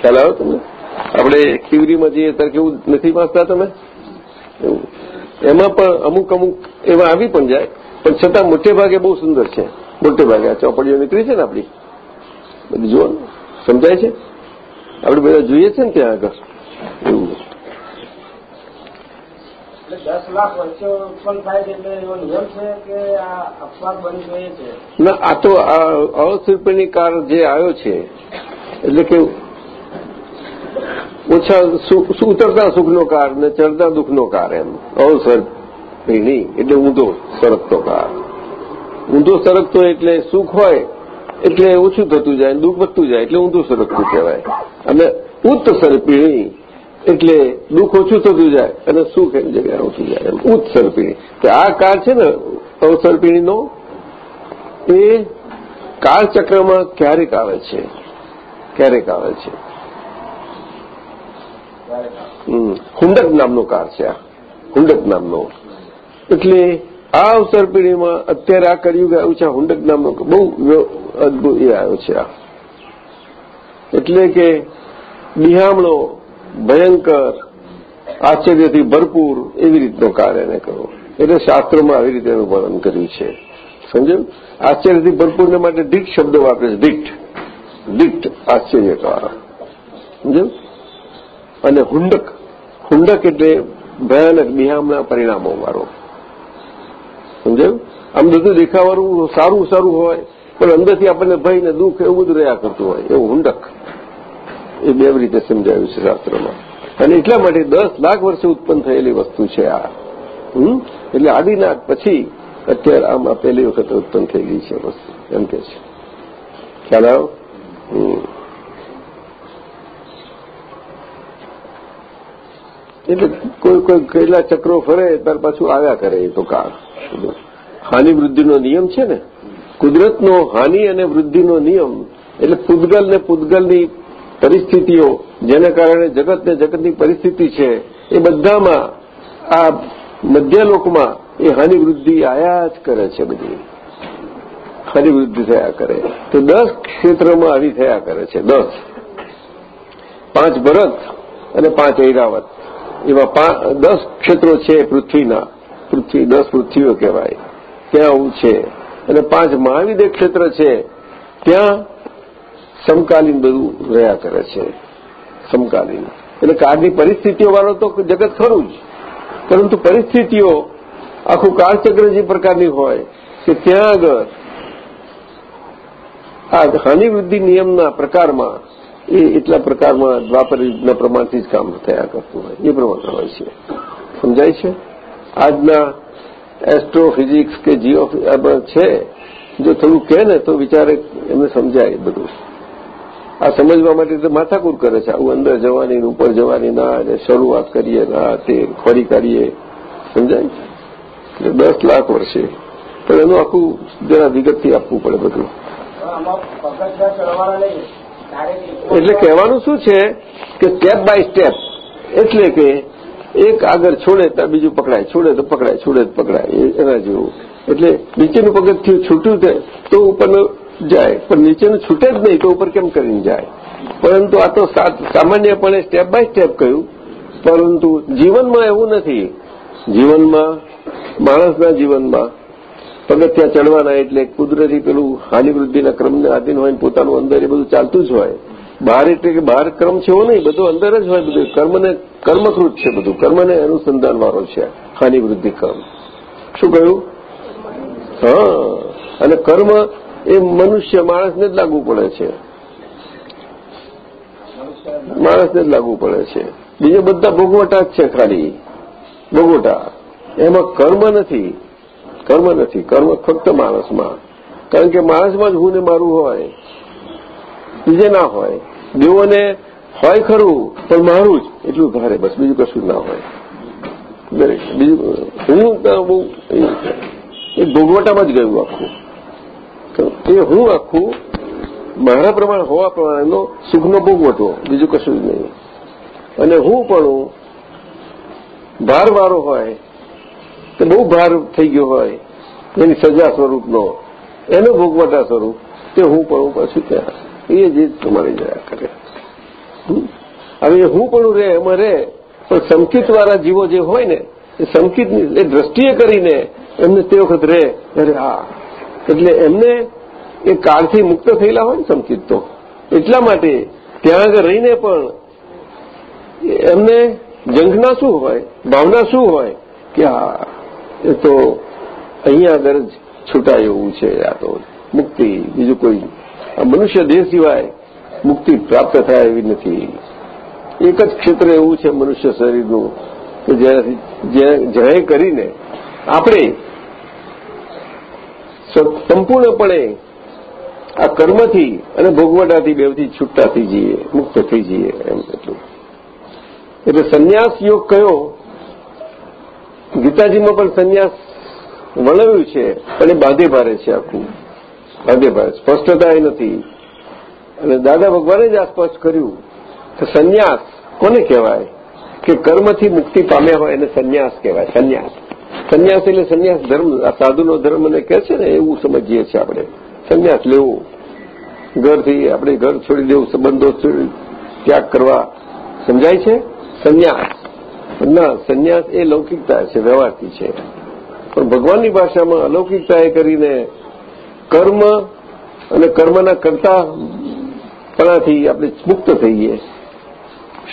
ખ્યાલ આવ્યો તમને? આપણે ખીવરીમાં જઈએ ત્યારે કેવું નથી વાંચતા તમે? એમાં પણ અમુક અમુક એવા આવી પણ જાય. પણ છતાં મોટે ભાગે બહુ સુંદર છે. મોટે ભાગે આ ચોપડીઓ નીકળી છે ને આપણી? બધી જુઓ સમજાય છે? આપણે બધા જોઈએ છે ને ત્યાં આગળ? એવું. દસ લાખ વર્ષો ઉત્પન્ન થાય છે એટલે એવો નિયમ છે કે અપવાદ બની જોઈએ છે? ના આ તો આ કાર જે આવ્યો છે એટલે કે ઓછા સુ- ઉતરતા સુખનો કાર ને ચડતા દુઃખનો કાર એમ. અવસર્પિણી એટલે ઊંધો સરકતો કાર. ઊંધો સરકતો એટલે સુખ હોય એટલે ઓછું થતું જાય દુઃખ વધતું જાય એટલે ઊંધું સરકતું કહેવાય. અને ઉત્ત સરપીણી એટલે દુઃખ ઓછું થતું જાય અને સુખ એમ જગ્યાએ ઓછું જાય. એમ ઉત્ત સરપીણી તો આ કાર છે ને અવસર્પિણીનો એ કાળચક્રમાં ક્યારેક આવે છે? ક્યારેક આવે છે. હુંડક નામનો કાર છે આ. હુંડક નામનો. એટલે આ અવસર પેઢીમાં અત્યારે આ કર્યું આવ્યું છે હુંડક નામનો બહુ અદભુત એ આવ્યો છે આ. એટલે કે બિહામણો ભયંકર, આશ્ચર્યથી ભરપૂર એવી રીતનો કાર્ય એને કરો એટલે શાસ્ત્રોમાં આવી રીતે એનું વર્ણન કર્યું છે. સમજ્યું? આશ્ચર્યથી ભરપૂરને માટે દીઠ શબ્દ વાપરે છે. દીઠ દીઠ આશ્ચર્યકાર સમજ્યું? અને હુંડક. હુંડક એટલે ભયાનક બિહામણા પરિણામો વાળો. સમજાયું? આમ બધું દેખાવાનું સારું સારું હોય, પણ અંદરથી આપણને ભય ને દુઃખ એવું બધું રહ્યા કરતું હોય. એવું હુંડક. એ બે રીતે સમજાયું છે શાસ્ત્રમાં. અને એટલા માટે દસ લાખ વર્ષે ઉત્પન્ન થયેલી વસ્તુ છે આ? એટલે આદિનાથ પછી અત્યારે આમાં પહેલી વખત ઉત્પન્ન થયેલી છે વસ્તુ. એમ કે છે. ખ્યાલ આવ્યો. એટલે કોઈ કોઈ કેટલા ચક્રો ફરે, ત્યાર પાછું આવ્યા કરે એ તો કાળ. હાનિ વૃદ્ધિનો નિયમ છે ને? કુદરતનો હાનિ અને વૃદ્ધિનો નિયમ. એટલે પૂદગલ ને પૂદગલની પરિસ્થિતિઓ, જેના કારણે જગત ને જગતની પરિસ્થિતિ છે, એ બધામાં આ મધ્યલોકમાં એ હાનિ વૃદ્ધિ આયા જ કરે છે બધી. હાનિ વૃદ્ધિ થયા કરે. તો દસ ક્ષેત્રમાં આવી થયા કરે છે, દસ. પાંચ ભરત અને પાંચ ઐરાવત. એવા દસ ક્ષેત્રો છે પૃથ્વીના. પૃથ્વી, દસ પૃથ્વીઓ કહેવાય. ત્યાં આવું છે. અને પાંચ મહાવિદ્ય ક્ષેત્ર છે. ત્યાં સમકાલીન બધું રહ્યા કરે છે. સમકાલીન. એટલે કાળની પરિસ્થિતિઓવાળો તો જગત ખરું જ. પરંતુ પરિસ્થિતિઓ આખું કાળચક્ર જે પ્રકારની હોય કે ત્યાં આગળ આ હાનિવૃદ્ધિ નિયમના પ્રકારમાં એ એટલા પ્રકારમાં દ્વાપર પ્રમાણથી જ કામ થયા કરતું હોય. એ પ્રમાણે હોય છે. સમજાય છે? આજના એસ્ટ્રોફિઝિક્સ કે જીઓ છે, જો થોડું કહે ને તો વિચારે એમને સમજાય બધું. આ સમજવા માટે તો માથાકૂર કરે છે. આવું અંદર જવાની ઉપર જવાની ના, અને શરૂઆત કરીએ ના તે ફરી કાઢીએ. સમજાય? એટલે દસ લાખ વર્ષે. પણ એનું આખું જરા વિગતથી આપવું પડે બધું. એટલે કહેવાનું શું છે કે સ્ટેપ બાય સ્ટેપ એટલે કે એક આગળ છોડે તો બીજું પકડાય, છોડે તો પકડાય, છોડે તો પકડાય એના જેવું. એટલે નીચેનું પગથિયું છૂટ્યું થાય તો ઉપરનું જાય, પણ નીચેનું છૂટે જ નહીં, તો ઉપર કેમ કરીને જાય? પરંતુ આ તો સામાન્યપણે સ્ટેપ બાય સ્ટેપ કહ્યું, પરંતુ જીવનમાં એવું નથી. જીવનમાં, માણસના જીવનમાં, પગથિયા ચડવાના એટલે કુદરતી પેલું હાનિવૃદ્ધિના ક્રમને આધીન હોય પોતાનું અંદર એ બધું ચાલતું જ હોય. બહાર એટલે કે બહાર કર્મ છે એવો નહીં, બધું અંદર જ હોય, બધું કર્મને, કર્મકૃત છે બધું. કર્મને અનુસંધાન વાળો છે હાનિવૃદ્ધિ કર્મ. શું કહ્યું? હા. અને કર્મ એ મનુષ્ય, માણસને જ લાગુ પડે છે. માણસને જ લાગુ પડે છે. બીજા બધા ભોગવટા જ છે ખાલી. ભોગવટા. એમાં કર્મ નથી. કર્મ નથી. કર્મ ફક્ત માણસમાં. કારણ કે માણસમાં જ હું ને મારું હોય. બીજે ના હોય. દેવોને હોય ખરું, પણ મારું જ. એટલું ભારે, બસ. બીજું કશું ના હોય. દરેક બીજું, હું એ ભોગવટામાં જ ગયું આખું. એ હું આખું, મારા પ્રમાણે હોવા પ્રમાણેનો સુખનો ભોગવટો બીજું કશું જ નહીં. અને હું પણ ભારવાળો હોય, કે બહુ ભાર થઈ ગયો હોય, એની સજા સ્વરૂપનો, એનો ભોગવટા સ્વરૂપ, તે હું પણ પાછું ત્યાં. એ જીત તમારી જયા કરે. હવે હું પણ રહે, એમાં રહે. પણ સંકિતવાળા જીવો જે હોય ને, એ સંકિતની, એ દ્રષ્ટિએ કરીને એમને તે વખત રહે. અરે હા. એટલે એમને એ કાળથી મુક્ત થયેલા હોય ને સંકિત તો. એટલા માટે ત્યાં આગળ રહીને પણ એમને જંખના શું હોય, ભાવના શું હોય, કે આ એ તો અહીંયા આગળ જ છૂટાય એવું છે આ તો. મુક્તિ, બીજું કોઈ મનુષ્ય દેહ સિવાય મુક્તિ પ્રાપ્ત થાય એવી નથી. એક જ ક્ષેત્ર એવું છે મનુષ્ય શરીરનું, કે જેનાથી કરીને આપણે સંપૂર્ણપણે આ કર્મથી અને ભોગવટાથી બેવથી છૂટતા થઈ જઈએ મુક્ત થઈ જઈએ એમ એટલું. એટલે સંન્યાસ યોગ કયો? ગીતાજીમાં પણ સંન્યાસ વર્ણવ્યું છે એ બાંધે ભારે છે આખું. ભારે સ્પષ્ટતા એ નથી. અને દાદા ભગવાને જ આ સ્પષ્ટ કર્યું કે સંન્યાસ કોને કહેવાય? કે કર્મથી મુક્તિ પામ્યા હોય એને સંન્યાસ કહેવાય, સંન્યાસ. સંન્યાસ એટલે સંન્યાસ ધર્મ, આ સાધુનો ધર્મ મને કહે છે ને, એવું સમજીએ છીએ આપણે. સંન્યાસ લેવો. ઘરથી આપણે ઘર છોડી દેવું, સંબંધો છોડી ત્યાગ કરવા. સમજાય છે? સંન્યાસ. ના, સંન્યાસ એ લૌકિકતા છે, વ્યવહારથી છે. પણ ભગવાનની ભાષામાં અલૌકિકતા એ કરીને કર્મ અને કર્મના કરતા પણાથી આપણે મુક્ત થઈએ.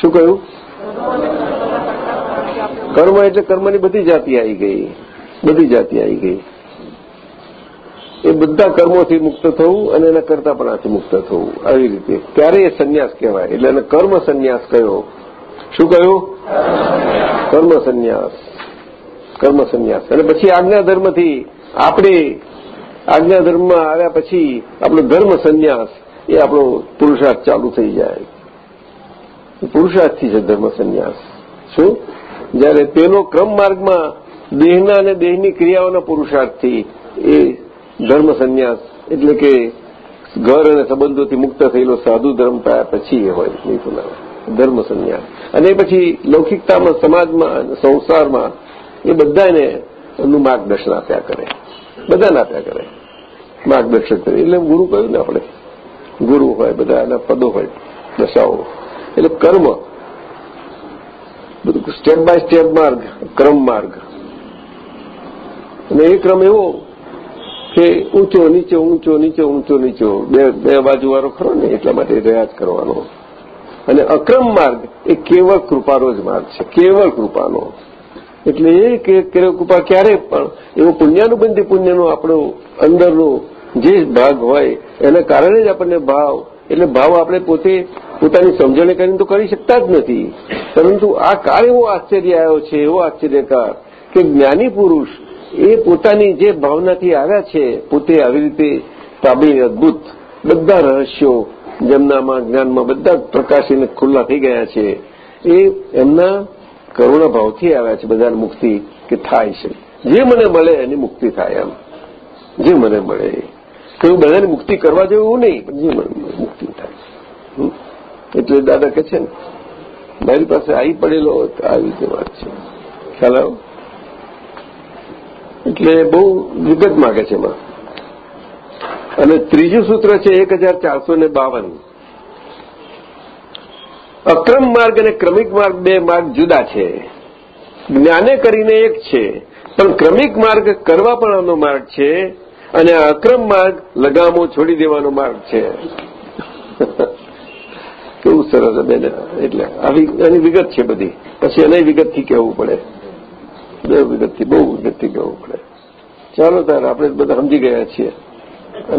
શું કહ્યું? કર્મ એટલે કર્મની બધી જાતિ આવી ગઈ. બધી જાતિ આવી ગઈ. એ બધા કર્મોથી મુક્ત થવું અને એના કરતાપણાથી મુક્ત થવું. આવી રીતે. ત્યારે એ સંન્યાસ કહેવાય. એટલે એને કર્મ સંન્યાસ કયો શું કહ્યું? કર્મ સંન્યાસ. કર્મ સંન્યાસ. અને પછી આજ્ઞા ધર્મથી આપણે આજ્ઞા ધર્મમાં આવ્યા પછી આપણો ધર્મ સંન્યાસ એ આપણો પુરુષાર્થ ચાલુ થઈ જાય. પુરુષાર્થથી છે ધર્મ સંન્યાસ. શું? જ્યારે પેલો ક્રમ માર્ગમાં દેહના અને દેહની ક્રિયાઓના પુરુષાર્થથી એ ધર્મ સંન્યાસ, એટલે કે ઘર અને સંબંધોથી મુક્ત થયેલો સાધુ ધર્મ પાયા પછી એ હોય, નહીં ધર્મ સંન્યાસ. અને પછી લૌકિકતામાં, સમાજમાં, સંસારમાં એ બધાને એમનું માર્ગદર્શન આપ્યા કરે. બધાને આપ્યા કરે. માર્ગદર્શન કરે. એટલે ગુરુ કહ્યું ને આપણે. ગુરુ હોય બધા એના પદો હોય, દશાઓ. એટલે કર્મ. બધું સ્ટેપ બાય સ્ટેપ માર્ગ, ક્રમ માર્ગ. અને એ ક્રમ એવો કે ઊંચો, નીચો ઊંચો નીચો ઊંચો, નીચો. બે બે બાજુ વાળો ખરો ને, એટલા માટે રહ્યા જ કરવાનો. અને અક્રમ માર્ગ એ કેવળ કૃપાનો જ માર્ગ છે. કેવળ કૃપાનો. એટલે એ કૃપા ક્યારે પણ એવો પુણ્યાનુબંધી પુણ્યનો આપણો અંદરનો જે ભાગ હોય, એના કારણે જ આપણને ભાવ, એટલે ભાવ આપણે પોતે પોતાની સમજણે કરીને તો કરી શકતા જ નથી. પરંતુ આ કાળ એવો આશ્ચર્ય આવ્યો છે, એવો આશ્ચર્યકાર, કે જ્ઞાની પુરુષ એ પોતાની જે ભાવનાથી આવ્યા છે, પોતે આવી રીતે પામીને અદભુત, બધા રહસ્યો જેમનામાં જ્ઞાનમાં બધા પ્રકાશીને ખુલ્લા થઈ ગયા છે, એ એમના કરુણા ભાવથી આવ્યા છે, બધાને મુક્તિ કે થાય છે. જે મને મળે એની મુક્તિ થાય એમ. જે મને મળે. કયું બધાને મુક્તિ કરવા જેવું નહીં, પણ જે મુક્તિ થાય. એટલે દાદા કે છે ને, મારી પાસે આવી પડેલો આવી રીતે વાત છે. ખ્યાલ આવ્યો? એટલે બહુ વિગત માગે છે એમાં. અને ત્રીજું સૂત્ર છે એક હજાર ચારસો ને બાવન. અક્રમ માર્ગ અને ક્રમિક માર્ગ બે માર્ગ જુદા છે. જ્ઞાને કરીને એક છે, પણ ક્રમિક માર્ગ કરવા પણ માર્ગ છે. અને અક્રમ માર્ગ લગામો છોડી દેવાનો માર્ગ છે. કેવું સરસ બેન એટલે આવી એની વિગત છે બધી. પછી એને વિગતથી કહેવું પડે. બે વિગતથી બહુ વિગતથી કહેવું પડે. ચાલો તાર આપણે બધા સમજી ગયા છીએ.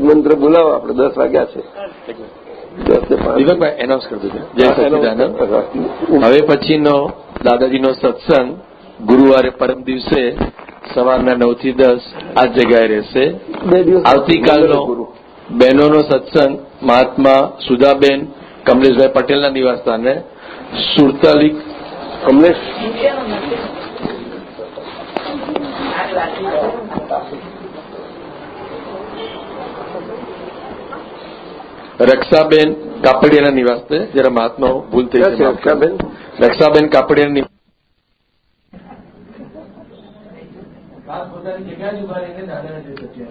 મંત્ર બોલાવો આપણે દસ વાગ્યા છે. દીપકભાઈ એનાઉન્સ કરી દીધું જય સચિદાનંદ. હવે પછીનો દાદાજીનો સત્સંગ ગુરુવારે પરમ દિવસે સવારના નવથી દસ આ જગ્યાએ રહેશે. આવતીકાલનો બહેનોનો સત્સંગ મહાત્મા સુધાબેન કમલેશભાઈ પટેલના નિવાસસ્થાને સુરતાલી કમલેશ. રક્ષાબેન કાપડિયાના નિવાસે જરા મહાત્મા ભૂલ થઈ છે રક્ષાબેન. રક્ષાબેન કાપડિયાના બાપ પોતાની જગ્યા જ ઊભા રહીને દાદાને જઈ શક્યા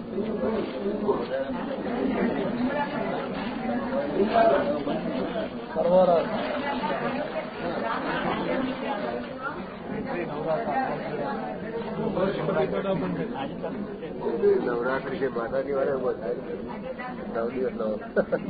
નવરાત્રી છે માતાજી વાળે નવ દિવસ નવરાત્રી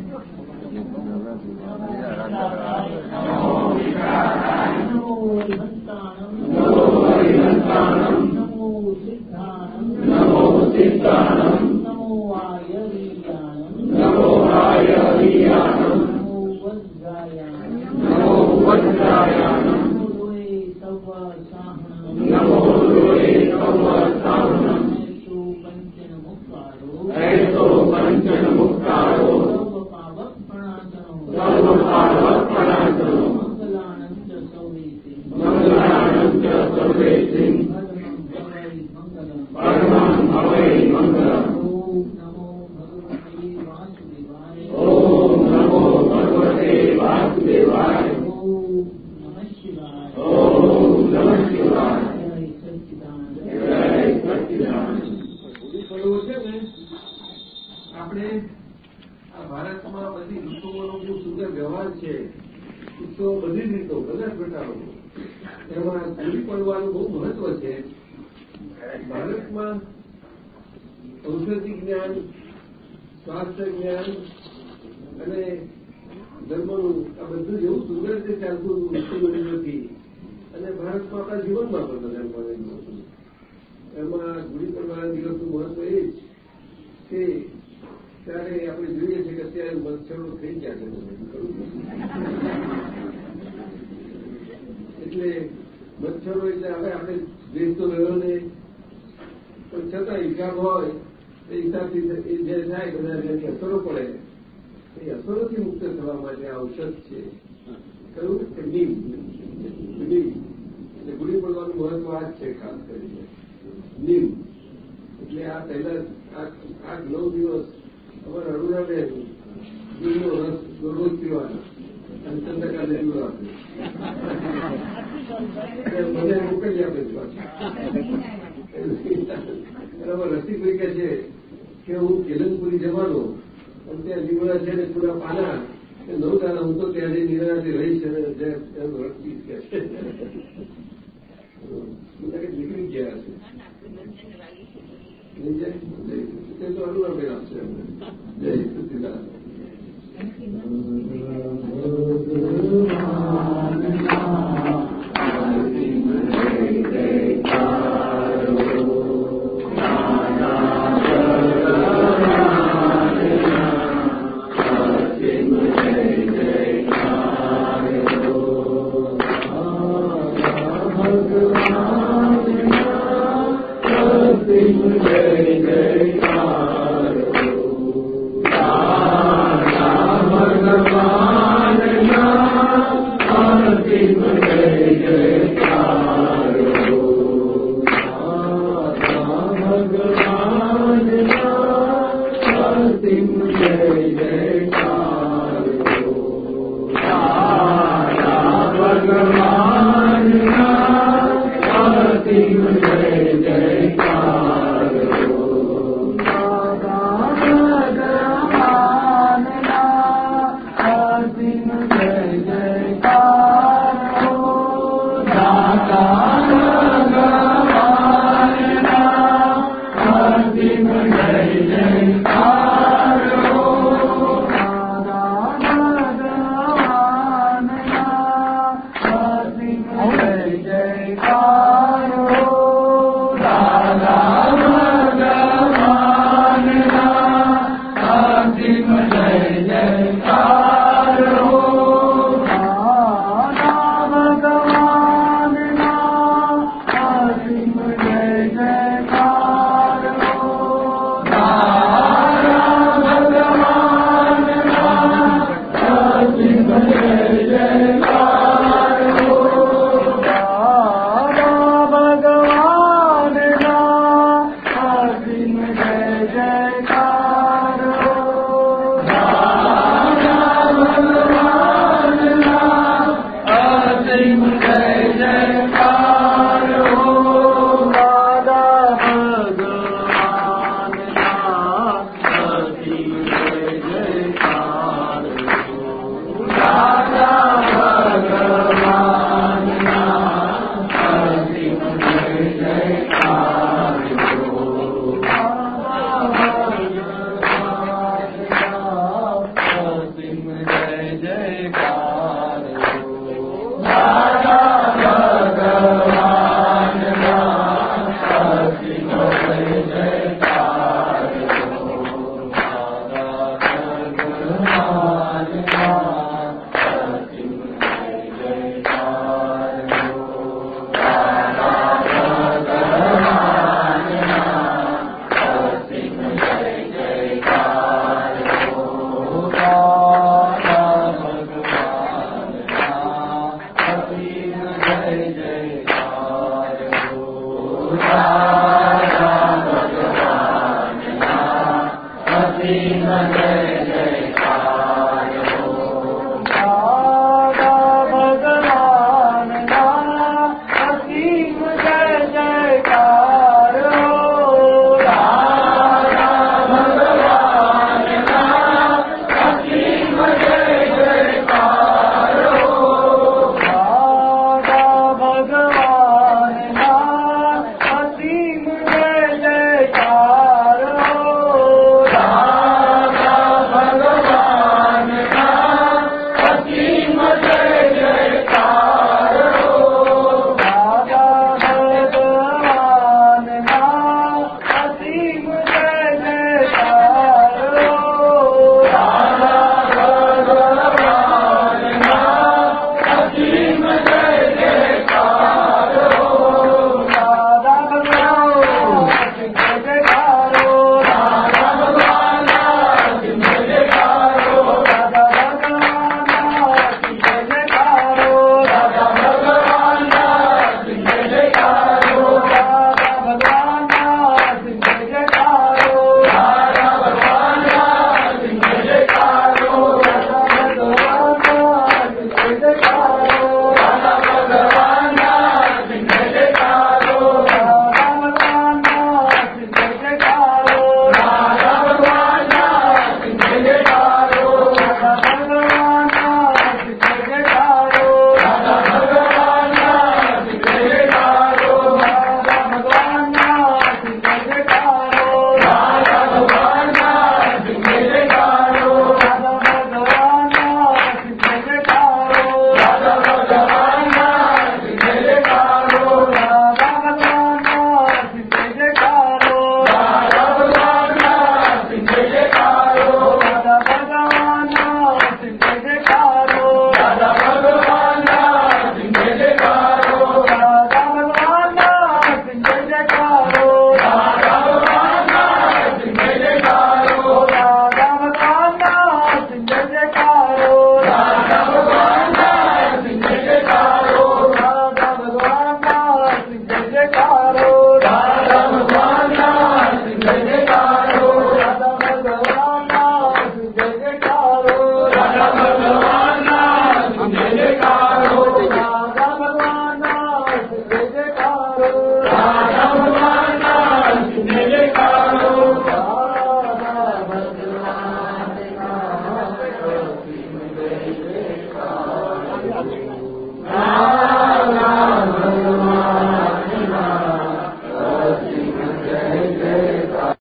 બરાબર કે છે કે હું કેલનપુરી જવાનો અને ત્યાં લીમડા છે ને પૂરા પાના. એ નવ દાદા હું તો ત્યાંથી નિરાતે રહી. છે રડતી કે છે નીકળી ગયા છે તો અનુભવ આપશે જય સચિદાન